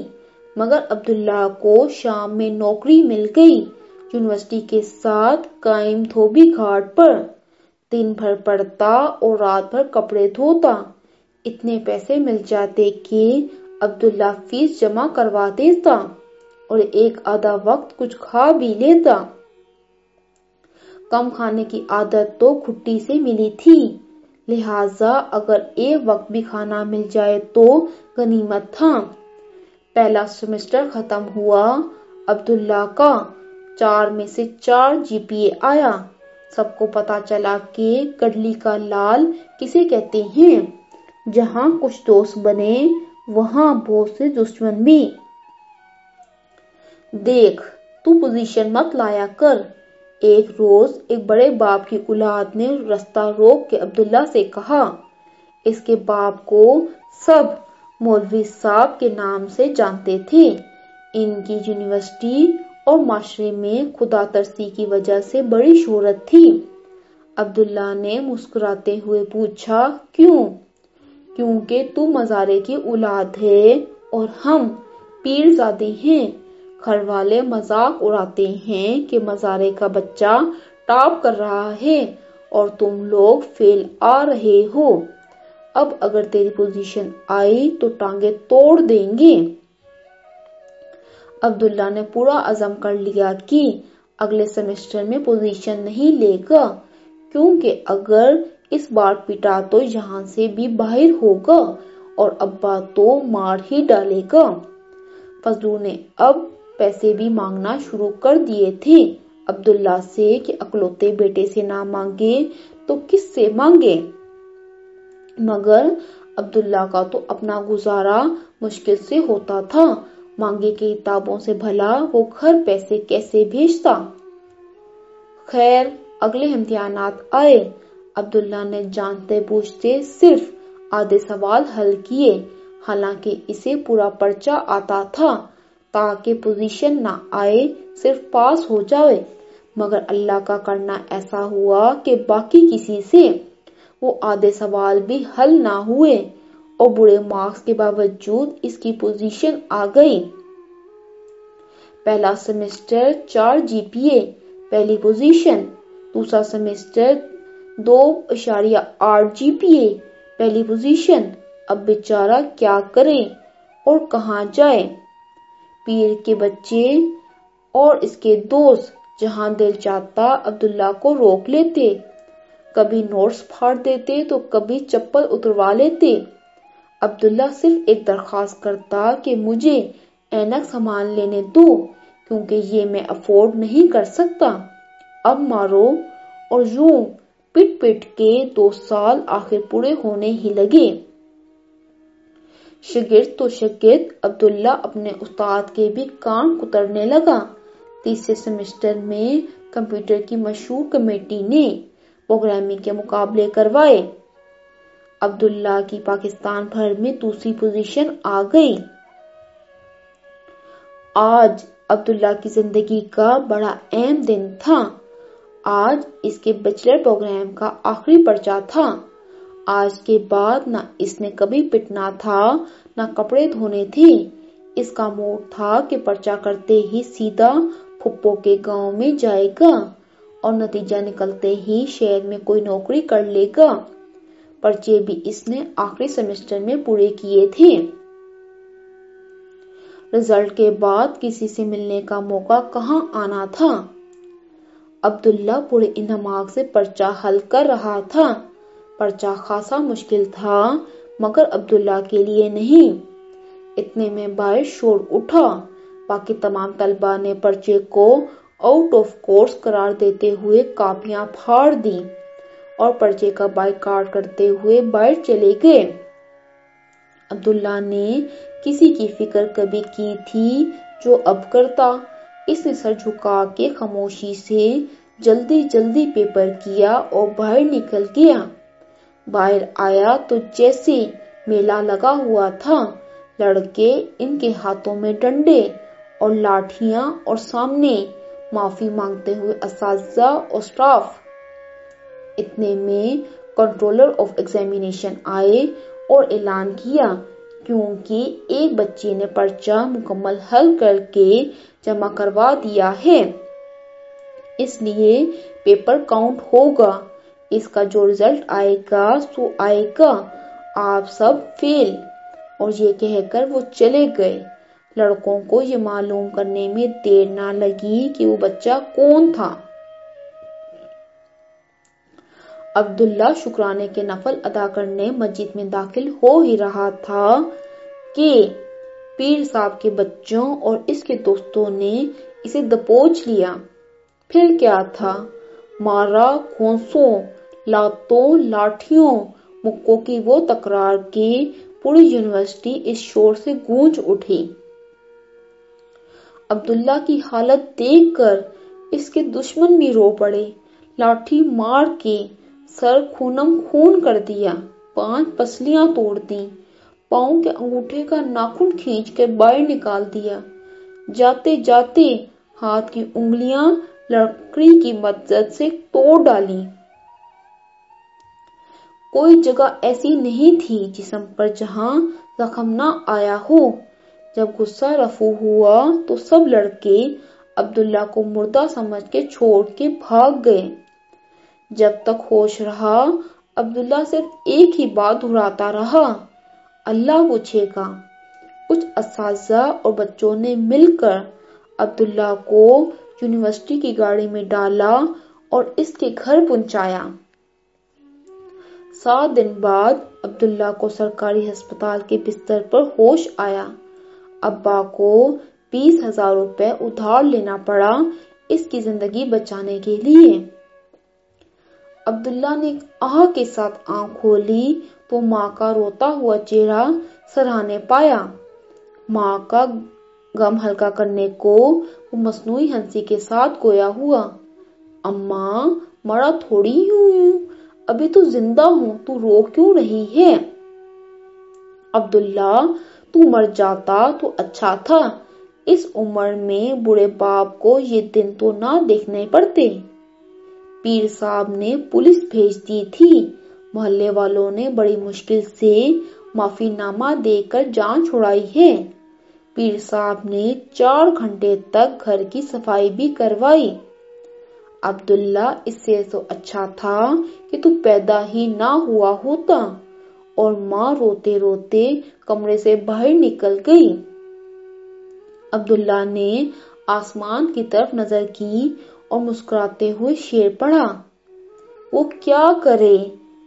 مگر عبداللہ کو شام میں نوکری مل گئی۔ یونیورسٹی کے ساتھ قائم دھوبی گھاٹ پر۔ دن بھر پڑھتا اور رات بھر کپڑے دھوتا۔ اتنے پیسے مل جاتے کہ عبداللہ فیس جمع کروا دیتا اور ایک آدھا وقت کچھ کھا بھی لیتا۔ کم کھانے کی عادت تو کھٹی سے ملی تھی۔ لہٰذا اگر ایک وقت بھی کھانا مل جائے تو غنیمت تھا۔ پہلا سیمسٹر ختم ہوا۔ عبداللہ کا چار میں سے چار جی پی اے آیا۔ سب کو پتا چلا کہ کڈلی کا لال کسے کہتے ہیں؟ جہاں کچھ دوست بنے، وہاں بہت سے دشمن بھی دیکھ، تو پوزیشن مت لایا کر۔ ایک روز ایک بڑے باپ کی اولاد نے رستہ روک کے عبداللہ سے کہا، اس کے باپ کو سب مولوی صاحب کے نام سے جانتے تھے۔ ان کی یونیورسٹی اور معاشرے میں خدا ترسی کی وجہ سے بڑی شہرت تھی۔ عبداللہ نے مسکراتے ہوئے پوچھا، کیوں؟ کیونکہ تو مزارے کی اولاد ہے اور ہم پیر زادے ہیں۔ گھر والے مذاق اڑاتے ہیں کہ مزارے کا بچہ ٹاپ کر رہا ہے اور تم لوگ فیل آ رہے ہو۔ اب اگر تیری پوزیشن آئی تو ٹانگیں توڑ دیں گے عبداللہ نے پورا عزم کر لیا کہ اگلے سیمسٹر میں پوزیشن نہیں لے گا، کیونکہ اگر اس بار پیٹا تو یہاں سے بھی باہر ہوگا اور ابا تو مار ہی ڈالے گا۔ فضلو نے اب پیسے بھی مانگنا شروع کر دیے تھے۔ عبداللہ سے کہ اکلوتے بیٹے سے نہ مانگے تو کس سے مانگے؟ مگر عبداللہ کا تو اپنا گزارا مشکل سے ہوتا تھا۔ مانگے کی کتابوں سے بھلا وہ گھر پیسے کیسے بھیجتا؟ خیر، اگلے امتحانات آئے۔ عبداللہ نے جانتے بوجھتے صرف آدھے سوال حل کیے۔ حالانکہ اسے پورا پرچہ آتا تھا۔ تاکہ پوزیشن نہ آئے، صرف پاس ہو جائے مگر اللہ کا کرنا ایسا ہوا کہ باقی کسی سے وہ آدھے سوال بھی حل نہ ہوئے اور برے مارکس کے باوجود اس کی پوزیشن آ گئی۔ پہلا سیمسٹر چار جی پی اے، پہلی پوزیشن۔ دوسرا سیمسٹر دو اشاریہ آٹھ جی پی اے، پہلی پوزیشن۔ اب بیچارہ کیا کرے اور کہاں جائے پیر کے بچے اور اس کے دوست، جہاں دل چاہتا عبداللہ کو روک لیتے۔ کبھی نوٹس پھاڑ دیتے تو کبھی چپل اتروا لیتے۔ عبداللہ صرف ایک درخواست کرتا کہ مجھے اینک سامان لینے دو کیونکہ یہ میں افورڈ نہیں کر سکتا۔ اب مارو اور یوں پٹ پٹ کے دو سال آخر پورے ہونے ہی لگے۔ شگرد تو شگرد عبداللہ اپنے استاد کے بھی کام کترنے لگا۔ تیسرے سیمسٹر میں کمپیوٹر کی مشہور کمیٹی نے پروگرامنگ کے مقابلے کروائے۔ عبداللہ کی پاکستان بھر میں دوسری پوزیشن آ گئی۔ آج عبداللہ کی زندگی کا بڑا اہم دن تھا۔ آج اس کے بیچلر پروگرام کا آخری پرچہ تھا۔ آج کے بعد نہ اس نے کبھی پٹنا تھا، نہ کپڑے دھونے تھے۔ اس کا موڈ تھا کہ پرچا کرتے ہی سیدھا پھپو کے گاؤں میں جائے گا۔ اور نتیجہ نکلتے ہی شہر میں کوئی نوکری کر لے گا۔ پرچے بھی اس نے آخری سیمسٹر میں پورے کیے تھے۔ رزلٹ کے بعد کسی سے ملنے کا موقع کہاں آنا تھا؟ عبداللہ پورے انہماغ سے پرچہ حل کر رہا تھا۔ پرچہ خاصا مشکل تھا، مگر عبداللہ کے لیے نہیں۔ اتنے میں باہر شور اٹھا۔ باقی تمام طلبہ نے پرچے کو آؤٹ آف کورس قرار دیتے ہوئے کاپیاں پھاڑ دی اور پرچے کا بائک کارڈ کرتے ہوئے باہر چلے گئے۔ عبداللہ نے کسی کی فکر کبھی کی تھی جو اب کرتا۔ اس نے سر جھکا کے خاموشی سے جلدی جلدی پیپر کیا اور باہر نکل گیا۔ باہر آیا تو جیسے میلہ لگا ہوا تھا۔ لڑکے ان کے ہاتھوں میں ڈنڈے اور لاٹھیاں اور سامنے معافی مانگتے ہوئے اساتذہ اور سٹاف اتنے میں کنٹرولر آف ایگزامینیشن آئے اور اعلان کیا کیونکہ ایک بچے نے پرچہ مکمل حل کر کے جمع کروا دیا ہے۔ اس لیے پیپر کاؤنٹ ہوگا۔ اس کا جو رزلٹ آئے گا، سو آئے گا۔ آپ سب فیل اور یہ کہہ کر وہ چلے گئے۔ لڑکوں کو یہ معلوم کرنے میں دیر نہ لگی کہ وہ بچہ کون تھا۔ عبداللہ شکرانے کے نفل ادا کرنے مسجد میں داخل ہو ہی رہا تھا کہ پیر صاحب کے بچوں اور اس کے دوستوں نے اسے دپوچ لیا۔ پھر کیا تھا؟ مارا کھونسوں، لاتوں، لاٹھیوں، مکوں کی وہ تکرار کی پوری یونیورسٹی اس شور سے گونج اٹھی۔ عبداللہ کی حالت دیکھ کر اس کے دشمن بھی رو پڑے۔ لاٹھی مار کے سر خونم خون کر دیا، پانچ پسلیاں توڑ دی پاؤں کے انگوٹھے کا ناخن کھینچ کے باہر نکال دیا۔ جاتے جاتے ہاتھ کی انگلیاں لکڑی کی مدد سے توڑ ڈالی۔ کوئی جگہ ایسی نہیں تھی جسم پر جہاں زخم نہ آیا ہو۔ جب غصہ رفو ہوا تو سب لڑکے عبداللہ کو مردہ سمجھ کے چھوڑ کے بھاگ گئے۔ جب تک ہوش رہا، عبداللہ صرف ایک ہی بات دہراتا رہا، اللہ پوچھے گا۔ کچھ اساتذہ اور بچوں نے مل کر عبداللہ کو یونیورسٹی کی گاڑی میں ڈالا اور اس کے گھر پہنچایا۔ سات دن بعد عبداللہ کو سرکاری ہسپتال کے بستر پر ہوش آیا۔ ابا کو بیس ہزار روپے ادھار لینا پڑا اس کی زندگی بچانے کے لیے۔ عبداللہ نے آہ کے ساتھ آنکھ کھولی تو ماں کا روتا ہوا چہرہ سراہنے پایا۔ ماں کا غم ہلکا کرنے کو وہ مصنوعی ہنسی کے ساتھ گویا ہوا۔ اماں مرا تھوڑی ہوں۔ ابھی تو زندہ ہوں، تو رو کیوں رہی ہے؟ عبداللہ تو مر جاتا تو اچھا تھا۔ اس عمر میں بڑے باپ کو یہ دن تو نہ دیکھنے پڑتے۔ پیر صاحب نے پولیس بھیج دی تھی۔ محلے والوں نے بڑی مشکل سے معافی نامہ دے کر جان چھڑائی ہے۔ پیر صاحب نے چار گھنٹے تک گھر کی صفائی بھی کروائی۔ عبداللہ اس سے تو اچھا تھا کہ تو پیدا ہی نہ ہوا ہوتا۔ اور ماں روتے روتے کمرے سے باہر نکل گئی۔ عبداللہ نے آسمان کی طرف نظر کی اور مسکراتے ہوئے شیر پڑھا۔ وہ کیا کرے؟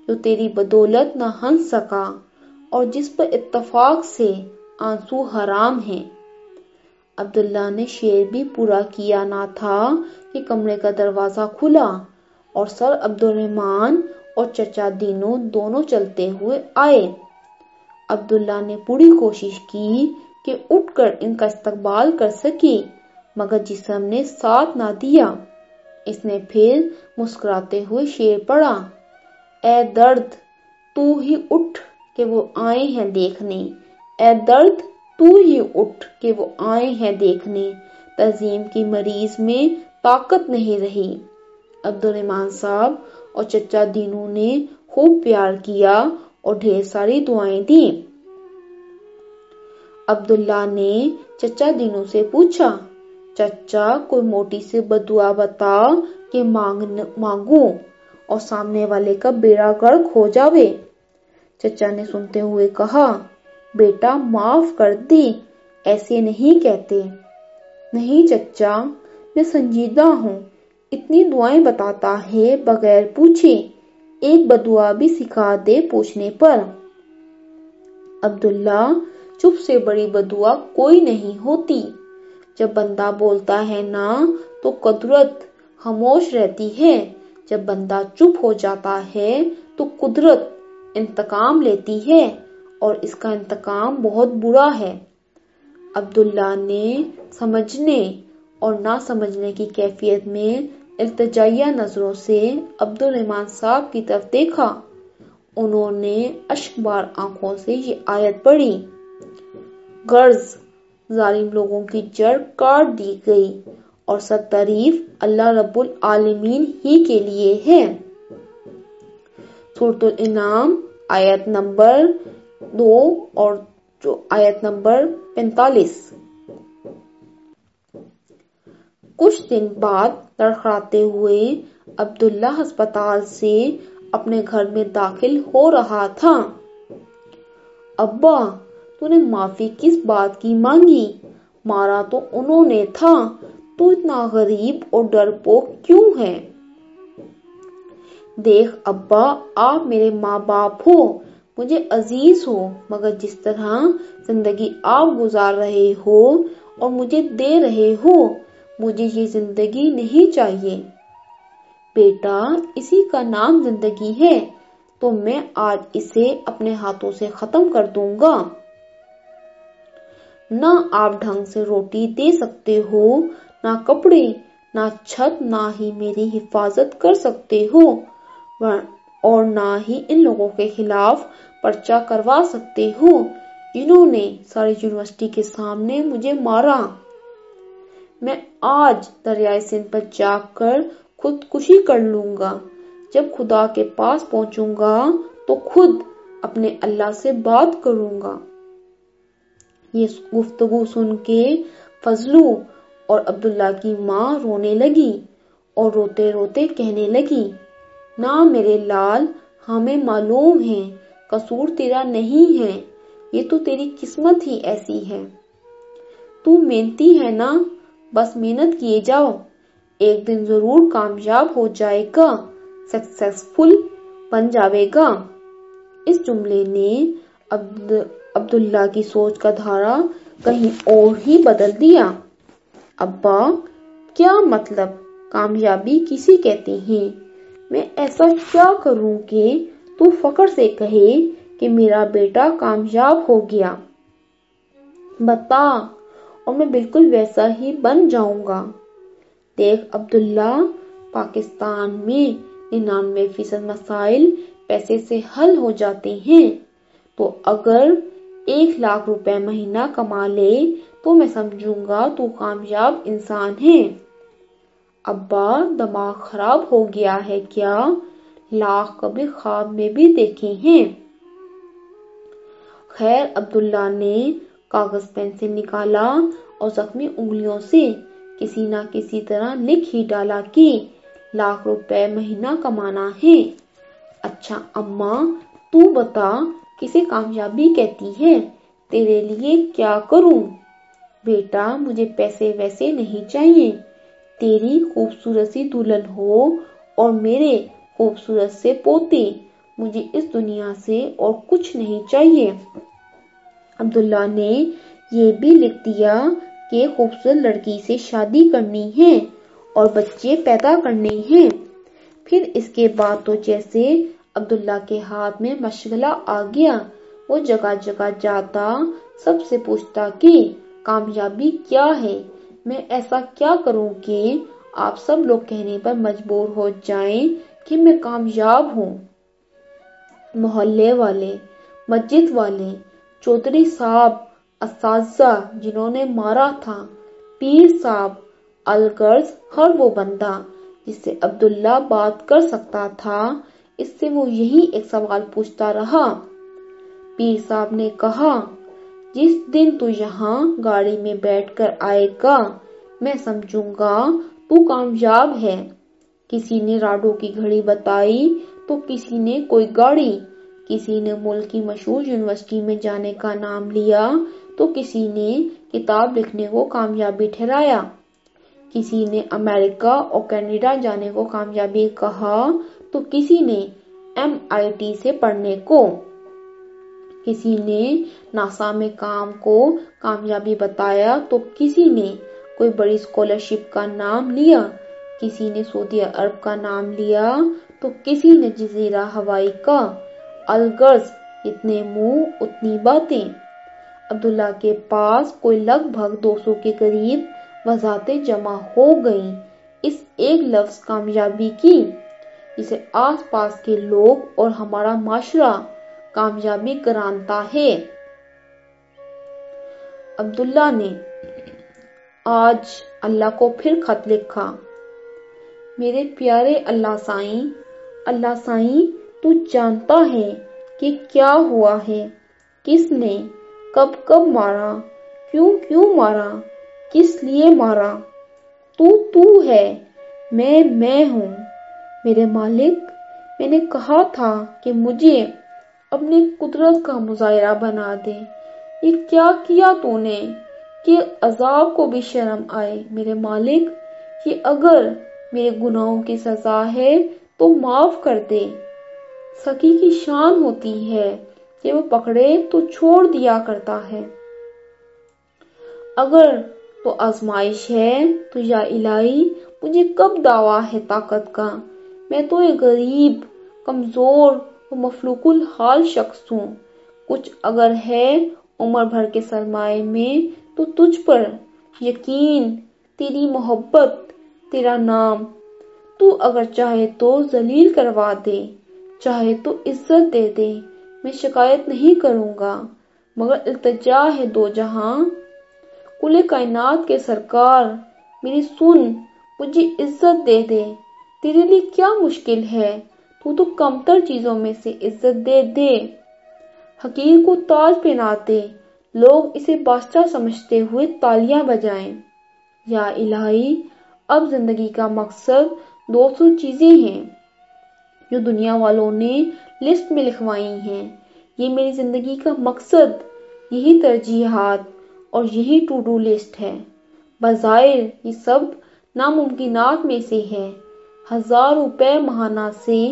جو تیری بدولت نہ ہنس سکا اور جس پر اتفاق سے آنسو حرام ہیں۔ عبداللہ نے شیر بھی پورا کیا نہ تھا کہ کمرے کا دروازہ کھلا اور سر عبد الرحمان اور چچا دینو دونوں چلتے ہوئے آئے۔ عبداللہ نے پوری کوشش کی کہ اٹھ کر ان کا استقبال کر سکی مگر جسم نے ساتھ نہ دیا۔ اس نے پھر مسکراتے ہوئے شیر پڑا اے درد، تو ہی اٹھ کہ وہ آئے ہیں دیکھنے۔ اے درد، تو ہی اٹھ کہ وہ آئے ہیں دیکھنے۔ تزیم کی مریض میں طاقت نہیں رہی۔ عبد الرحمان صاحب اور چچا دینو نے خوب پیار کیا اور ڈھیر ساری دعائیں دی عبداللہ نے چچا دینو سے پوچھا، چچا، کوئی موٹی سے بدعا بتا کہ مانگوں اور سامنے والے کا بیڑا گرک ہو جاوے۔ چچا نے سنتے ہوئے کہا، بیٹا، معاف کر دی ایسے نہیں کہتے۔ نہیں چچا، میں سنجیدہ ہوں۔ اتنی دعائیں بتاتا ہے بغیر پوچھے۔ ایک بدعا بھی سکھا دے پوچھنے پر۔ عبداللہ چپ سے بڑی بدعا کوئی نہیں ہوتی۔ جب بندہ بولتا ہے نا تو قدرت خاموش رہتی ہے۔ جب بندہ چپ ہو جاتا ہے تو قدرت انتقام لیتی ہے اور اس کا انتقام بہت برا ہے۔ عبداللہ نے سمجھنے اور نہ سمجھنے کی کیفیت میں التجائیہ نظروں سے عبد الرحمان صاحب کی طرف دیکھا۔ انہوں نے اشک بار آنکھوں سے یہ آیت پڑھی۔ غرض، ظالم لوگوں کی جڑ کاٹ دی گئی اور سب تعریف اللہ رب العالمین ہی کے لیے ہے۔ سورت الانعام آیت نمبر دو اور جو آیت نمبر پینتالیس۔ کچھ دن بعد لڑکھڑاتے ہوئے عبداللہ ہسپتال سے اپنے گھر میں داخل ہو رہا تھا۔ ابا، تو نے معافی کس بات کی مانگی؟ مارا تو انہوں نے تھا۔ تو اتنا غریب اور ڈرپوک کیوں ہے؟ دیکھ ابا، آپ میرے ماں باپ ہو، مجھے عزیز ہو، مگر جس طرح زندگی آپ گزار رہے ہو اور مجھے دے رہے ہو مجھے یہ زندگی نہیں چاہیے۔ بیٹا، اسی کا نام زندگی ہے، تو میں آج اسے اپنے ہاتھوں سے ختم کر دوں گا۔ نہ آپ ڈھنگ سے روٹی دے سکتے ہو، نہ کپڑے، نہ چھت، نہ ہی میری حفاظت کر سکتے ہو اور نہ ہی ان لوگوں کے خلاف پرچہ کروا سکتے ہو۔ جنہوں نے ساری یونیورسٹی کے سامنے مجھے مارا۔ میں آج دریائے سندھ پر جا کر خود کشی کر لوں گا۔ جب خدا کے پاس پہنچوں گا تو خود اپنے اللہ سے بات کروں گا۔ یہ گفتگو سن کے فضلو اور عبداللہ کی ماں رونے لگی اور روتے روتے کہنے لگی، نہ میرے لال، ہمیں معلوم ہے، قصور تیرا نہیں ہے، یہ تو تیری قسمت ہی ایسی ہے۔ تو محنتی ہے نا؟ بس محنت کیے جاؤ۔ ایک دن ضرور کامیاب ہو جائے گا سکسیسفل بن جاوے گا۔ اس جملے نے عبد عبداللہ کی سوچ کا دھارا کہیں اور ہی بدل دیا۔ ابا، کیا مطلب؟ کامیابی کسی کہتے ہیں؟ میں ایسا کیا کروں کہ تو فخر سے کہے کہ میرا بیٹا کامیاب ہو گیا۔ بتا اور میں بالکل ویسا ہی بن جاؤں گا۔ دیکھ عبداللہ، پاکستان میں ننانوے فیصد مسائل پیسے سے حل ہو جاتے ہیں۔ تو اگر ایک لاکھ روپے مہینہ کما لے، تو میں سمجھوں گا تو کامیاب انسان ہے۔ ابا، دماغ خراب ہو گیا ہے کیا؟ لاکھ کبھی خواب میں بھی دیکھے ہیں۔ خیر، عبداللہ نے کاغذ پینسل نکالا اور زخمی انگلیوں سے کسی نہ کسی طرح لکھ ہی ڈالا کہ لاکھ روپے مہینہ کمانا ہے۔ اچھا اماں تو بتا، کسے کامیابی کہتی ہے؟ تیرے لیے کیا کروں؟ بیٹا، مجھے پیسے ویسے نہیں چاہیے۔ تیری خوبصورت سی دلہن ہو اور میرے خوبصورت سے پوتے، مجھے اس دنیا سے اور کچھ نہیں چاہیے۔ عبداللہ نے یہ بھی لکھ دیا کہ خوبصورت لڑکی سے شادی کرنی ہے اور بچے پیدا کرنے ہیں۔ پھر اس کے بعد تو جیسے عبداللہ کے ہاتھ میں مشغلہ آ گیا، وہ جگہ جگہ جاتا، سب سے پوچھتا کہ کامیابی کیا ہے؟ میں ایسا کیا کروں کہ آپ سب لوگ کہنے پر مجبور ہو جائیں کہ میں کامیاب ہوں۔ محلے والے، مسجد والے چودھری صاحب اساتذہ جنہوں نے مارا تھا، پیر صاحب الغرض ہر وہ بندہ جس سے عبداللہ بات کر سکتا تھا، اس سے وہ یہی ایک سوال پوچھتا رہا۔ پیر صاحب نے کہا، جس دن تو یہاں گاڑی میں بیٹھ کر آئے گا، میں سمجھوں گا تو کامیاب ہے۔ کسی نے راڈو کی گھڑی بتائی تو کسی نے کوئی گاڑی۔ کسی نے ملک کی مشہور یونیورسٹی میں جانے کا نام لیا تو کسی نے کتاب لکھنے کو کامیابی ٹھہرایا۔ کسی نے امریکہ اور کینیڈا جانے کو کامیابی کہا تو کسی نے ایم آئی ٹی سے پڑھنے کو۔ کسی نے ناسا میں کام کو کامیابی بتایا تو کسی نے کوئی بڑی اسکالرشپ کا نام لیا۔ کسی نے سعودی عرب کا نام لیا تو کسی نے جزیرہ ہوائی کا۔ الغرض، اتنے منہ، اتنی باتیں۔ عبداللہ کے پاس کوئی لگ بھگ دو سو کے قریب وضاحتیں جمع ہو گئیں۔ اس ایک لفظ کامیابی کی، جسے آس پاس کے لوگ اور ہمارا معاشرہ کامیابی کرانتا ہے۔ عبداللہ نے آج اللہ کو پھر خط لکھا۔ میرے پیارے اللہ سائیں اللہ سائیں تو جانتا ہے کہ کیا ہوا ہے۔ کس نے کب کب مارا، کیوں کیوں مارا، کس لیے مارا۔ تو تو ہے، میں میں ہوں۔ میرے مالک، میں نے کہا تھا کہ مجھے اپنی قدرت کا مظاہرہ بنا دے۔ یہ کیا کیا تو نے کہ عذاب کو بھی شرم آئے۔ میرے مالک، یہ اگر میرے گناہوں کی سزا ہے تو معاف کر دے۔ سکی کی شان ہوتی ہے کہ وہ پکڑے تو چھوڑ دیا کرتا ہے۔ اگر تو آزمائش ہے تو یا الہی، مجھے کب دعویٰ ہے طاقت کا؟ میں تو ایک غریب، کمزور و مفلوق الحال شخص ہوں۔ کچھ اگر ہے عمر بھر کے سرمائے میں تو تجھ پر یقین، تیری محبت، تیرا نام۔ تو اگر چاہے تو ذلیل کروا دے۔ چاہے تو عزت دے دے، میں شکایت نہیں کروں گا۔ مگر التجا ہے دو جہاں۔ کل کائنات کے سرکار، میری سن، مجھے عزت دے دے۔ تیرے لیے کیا مشکل ہے؟ تو تو کمتر چیزوں میں سے عزت دے دے۔ حقیر کو تاج پہناتے، لوگ اسے بادشاہ سمجھتے ہوئے تالیاں بجائیں۔ یا الہی، اب زندگی کا مقصد دو سو چیزیں ہیں۔ جو دنیا والوں نے لسٹ میں لکھوائی ہیں۔ یہ میری زندگی کا مقصد، یہی ترجیحات اور یہی ٹو ڈو لسٹ ہے۔ بظاہر یہ سب ناممکنات میں سے ہے ہزار روپے مہانہ سے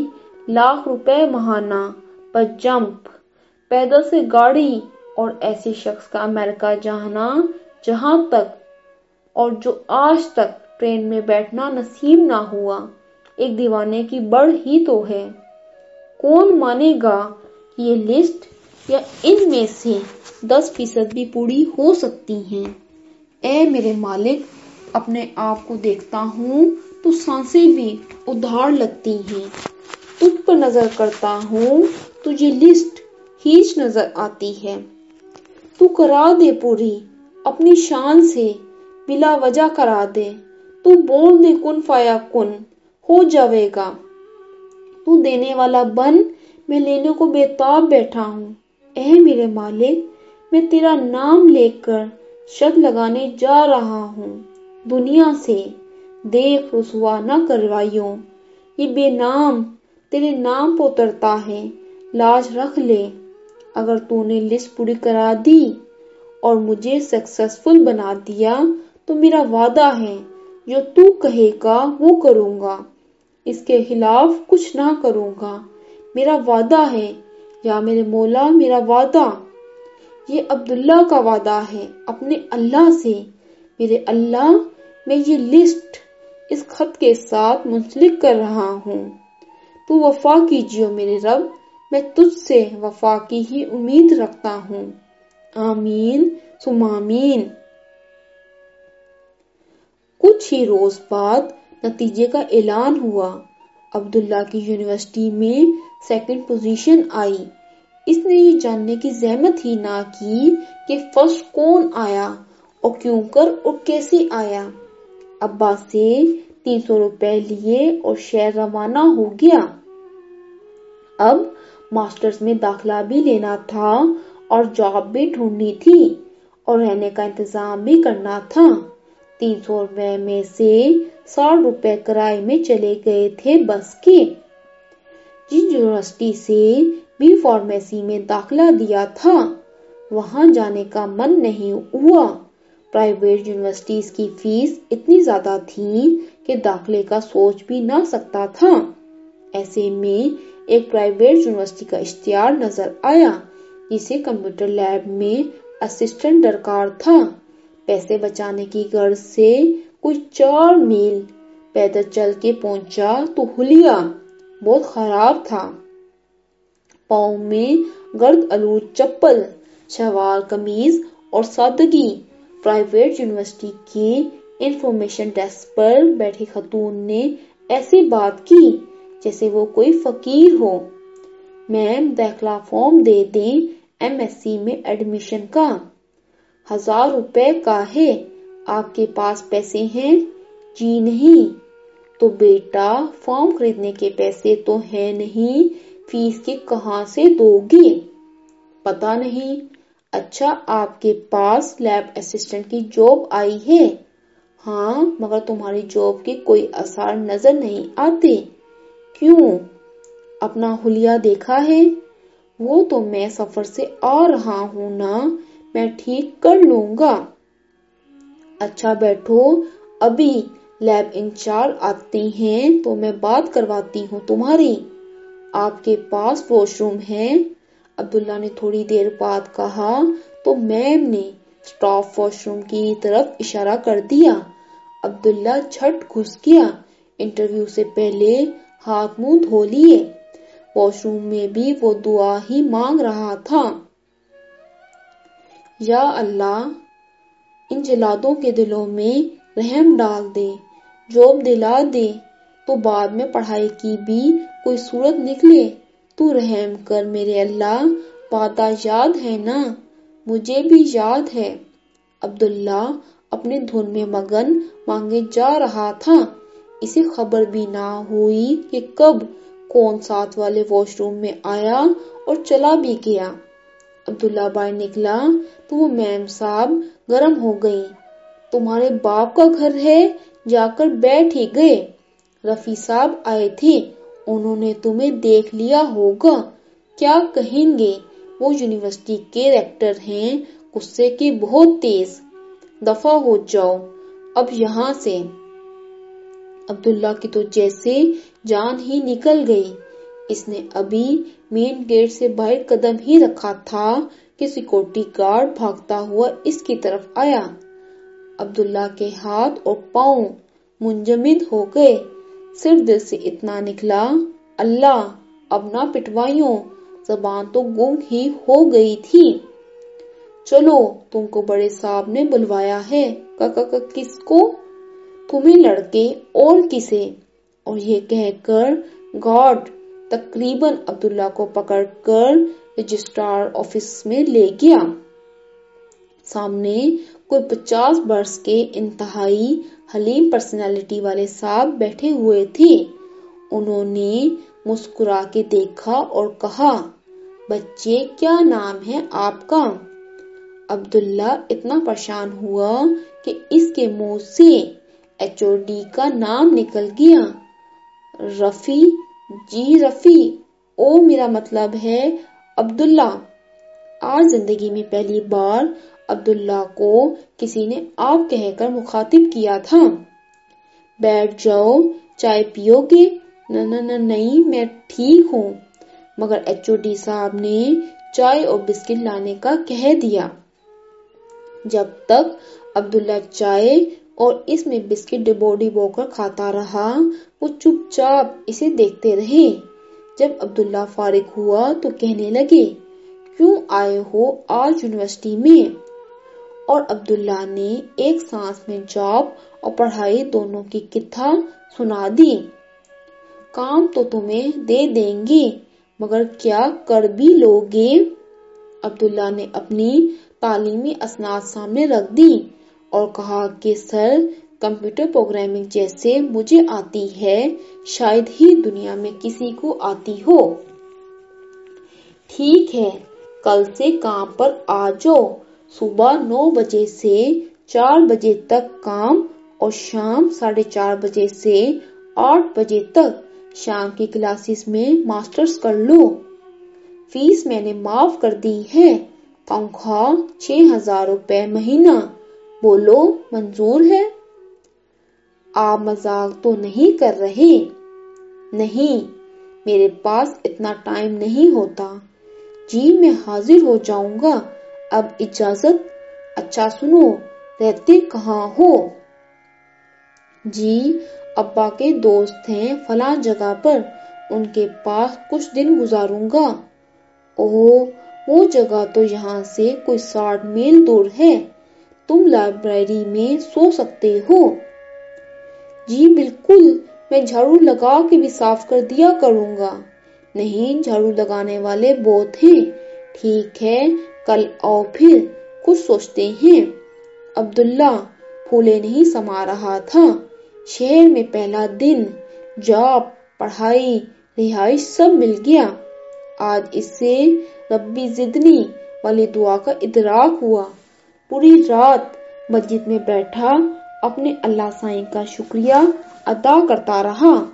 لاکھ روپے مہانہ پر جمپ، پیدل سے گاڑی اور ایسے شخص کا امریکہ جانا جہاں تک اور جو آج تک ٹرین میں بیٹھنا نصیب نہ ہوا۔ ایک دیوانے کی بڑھ ہی تو ہے۔ کون مانے گا کہ یہ لسٹ یا ان میں سے دس فیصد بھی پوری ہو سکتی ہیں؟ اے میرے مالک، اپنے آپ کو دیکھتا ہوں تو سانسیں بھی ادھار لگتی ہیں۔ تجھ پر نظر کرتا ہوں تجھے لسٹ ہیچ نظر آتی ہے۔ تو کرا دے پوری، اپنی شان سے بلا وجہ کرا دے۔ تو بول دے کن فایا کن۔ ہو جاوے گا۔ تو دینے والا بن، میں لینے کو بےتاب بیٹھا ہوں۔ اے میرے مالک، میں تیرا نام لے کر شد لگانے جا رہا ہوں۔ دنیا سے دیکھ، رسوا نہ کروائیوں یہ بے نام تیرے نام پہ اترتا ہے۔ لاج رکھ لے۔ اگر تو نے لسٹ پوری کرا دی اور مجھے سکسیسفل بنا دیا، تو میرا وعدہ ہے، جو تو کہے گا وہ کروں گا۔ اس کے خلاف کچھ نہ کروں گا۔ میرا وعدہ ہے، یا میرے مولا، میرا وعدہ۔ یہ عبداللہ کا وعدہ ہے، اپنے اللہ سے۔ میرے اللہ، میں یہ لسٹ اس خط کے ساتھ منسلک کر رہا ہوں۔ تو وفا کیجیے میرے رب، میں تجھ سے وفا کی ہی امید رکھتا ہوں۔ آمین سم آمین۔ کچھ ہی روز بعد نتیجے کا اعلان ہوا۔ عبداللہ کی یونیورسٹی میں سیکنڈ پوزیشن آئی۔ اس نے یہ جاننے کی زحمت ہی نہ کی کہ فرسٹ کون آیا اور کیوں کر اور کیسے آیا۔ ابا سے تین سو روپے لیے اور شہر روانہ ہو گیا۔ اب ماسٹرز میں داخلہ بھی لینا تھا اور جاب بھی ڈھونڈنی تھی اور رہنے کا انتظام بھی کرنا تھا۔ تین سو روپے میں سے ساٹھ روپے کرائے میں چلے گئے تھے بس کے۔ جس یونیورسٹی سے بھی فارمیسی میں داخلہ دیا تھا، وہاں جانے کا من نہیں ہوا۔ پرائیویٹ یونیورسٹیز کی فیس اتنی زیادہ تھی کہ داخلے کا سوچ بھی نہ سکتا تھا۔ ایسے میں ایک پرائیویٹ یونیورسٹی کا اشتہار نظر آیا، جسے کمپیوٹر لیب میں اسسٹنٹ درکار تھا۔ پیسے بچانے کی غرض سے کچھ چار میل پیدل چل کے پہنچا تو ہولیا بہت خراب تھا۔ پاؤں میں گرد آلود چپل، شلوار، قمیض اور سادگی۔ پرائیویٹ یونیورسٹی کی انفارمیشن ڈیسک پر بیٹھی خاتون نے ایسی بات کی جیسے وہ کوئی فقیر ہو۔ میم، داخلہ فارم دے دیں ایم ایس سی میں ایڈمیشن کا۔ ہزار روپے کا ہے۔ آپ کے پاس پیسے ہیں؟ جی نہیں۔ تو بیٹا، فارم خریدنے کے پیسے تو ہیں نہیں، فیس کے کہاں سے دو گے؟ پتا نہیں۔ اچھا آپ کے پاس لیب اسسٹنٹ کی جاب آئی ہے؟ ہاں مگر تمہاری جاب کے کوئی اثار نظر نہیں آتے۔ کیوں؟ اپنا حلیہ دیکھا ہے؟ وہ تو میں سفر سے آ رہا ہوں نا۔ میں ٹھیک کر لوں گا۔ اچھا بیٹھو، ابھی لیب انچارج آتی ہیں تو میں بات کرواتی ہوں تمہاری۔ آپ کے پاس واش روم ہے۔ عبداللہ نے تھوڑی دیر بعد کہا تو میم نے سٹاف واش روم کی طرف اشارہ کر دیا۔ عبداللہ جھٹ گھس گیا۔ انٹرویو سے پہلے ہاتھ منہ دھو لیے۔ واش روم میں بھی وہ دعا ہی مانگ رہا تھا۔ یا اللہ، ان جلادوں کے دلوں میں رحم ڈال دے جوب دلا دے، تو بعد میں پڑھائی کی بھی کوئی صورت نکلے۔ تو رحم کر میرے اللہ وعدہ یاد ہے نا؟ مجھے بھی یاد ہے۔ عبداللہ اپنے دھن میں مگن مانگے جا رہا تھا۔ اسے خبر بھی نہ ہوئی کہ کب کون ساتھ والے واش روم میں آیا اور چلا بھی گیا۔ عبداللہ باہر نکلا۔ تو وہ میم صاحب گرم ہو گئی تمہارے باپ کا گھر ہے، جا کر بیٹھ ہی گئے۔ رفیع صاحب آئے تھے، انہوں نے تمہیں دیکھ لیا ہوگا۔ کیا کہیں گے؟ وہ یونیورسٹی کے ریکٹر ہیں، غصے کے بہت تیز۔ دفع ہو جاؤ، اب یہاں سے۔ عبداللہ کی تو جیسے جان ہی نکل گئی۔ اس نے ابھی مین گیٹ سے باہر قدم ہی رکھا تھا کہ سیکورٹی گارڈ بھاگتا ہوا اس کی طرف آیا۔ عبداللہ کے ہاتھ اور پاؤں منجمد ہو گئے۔ صرف دل سے اتنا نکلا، اللہ، اب نہ پٹوائیوں، زبان تو گم ہی ہو گئی تھی۔ چلو، تم کو بڑے صاحب نے بلوایا ہے۔ کس کو؟ تمہیں لڑکے اور کسے؟ اور یہ کہہ کر گارڈ تقریباً عبداللہ کو پکڑ کر رجسٹرار آفس میں لے گیا۔ سامنے کوئی پچاس برس کے انتہائی حلیم پرسنالٹی والے صاحب بیٹھے ہوئے تھے۔ انہوں نے مسکرا کے دیکھا اور کہا، بچے، کیا نام ہے آپ کا؟ عبداللہ اتنا پریشان ہوا کہ اس کے منہ سے ایچ او ڈی کا نام نکل گیا۔ رفی جی رفی او میرا مطلب ہے عبداللہ۔ آج زندگی میں پہلی بار عبداللہ کو کسی نے آپ کہہ کر مخاطب کیا تھا۔ بیٹھ جاؤ، چائے پیو گے نہیں، میں ٹھیک ہوں۔ مگر ایچ او ڈی صاحب نے چائے اور بسکٹ لانے کا کہہ دیا۔ جب تک عبداللہ چائے اور اس میں بسکٹ ڈبو ڈبو کر کھاتا رہا وہ چپ چاپ اسے دیکھتے رہے۔ جب عبداللہ فارغ ہوا تو کہنے لگے، کیوں آئے ہو آج یونیورسٹی میں؟ اور عبداللہ نے ایک سانس میں جاب اور پڑھائی دونوں کی کتھا سنا دی۔ کام تو تمہیں دے دیں گے، مگر کیا کر بھی لوگے؟ عبداللہ نے اپنی تعلیمی اسناد سامنے رکھ دی اور کہا کہ، سر کمپیوٹر پروگرامنگ جیسے مجھے آتی ہے، شاید ہی دنیا میں کسی کو آتی ہو۔ ٹھیک ہے، کل سے کام پر آ جاؤ۔ صبح نو بجے سے چار بجے تک کام اور شام ساڑھے چار بجے سے آٹھ بجے تک۔ شام کی کلاسز میں ماسٹرز کر لو۔ فیس میں نے معاف کر دی ہے۔ تنخواہ چھ ہزار روپے مہینہ۔ بولو، منظور ہے؟ آپ مزاق تو نہیں کر رہے۔ نہیں، میرے پاس اتنا ٹائم نہیں ہوتا۔ جی میں حاضر ہو جاؤں گا۔ اب اجازت۔ اچھا سنو، رہتے کہاں ہو؟ جی ابا کے دوست ہیں فلاں جگہ پر۔ ان کے پاس کچھ دن گزاروں گا۔ اوہ، وہ جگہ تو یہاں سے کوئی ساٹھ میل دور ہے۔ تم لائبریری میں سو سکتے ہو۔ جی بالکل، میں جھاڑو لگا کے بھی صاف کر دیا کروں گا۔ نہیں، جھاڑو لگانے والے بہت ہیں۔ ٹھیک ہے، کل آؤ پھر، کچھ سوچتے ہیں۔ عبداللہ پھولے نہیں سما رہا تھا۔ شہر میں پہلا دن، جاب، پڑھائی، رہائش سب مل گیا۔ آج اس سے ربی زدنی والی دعا کا ادراک ہوا۔ پوری رات مسجد میں بیٹھا اپنے اللہ سائیں کا شکریہ ادا کرتا رہا۔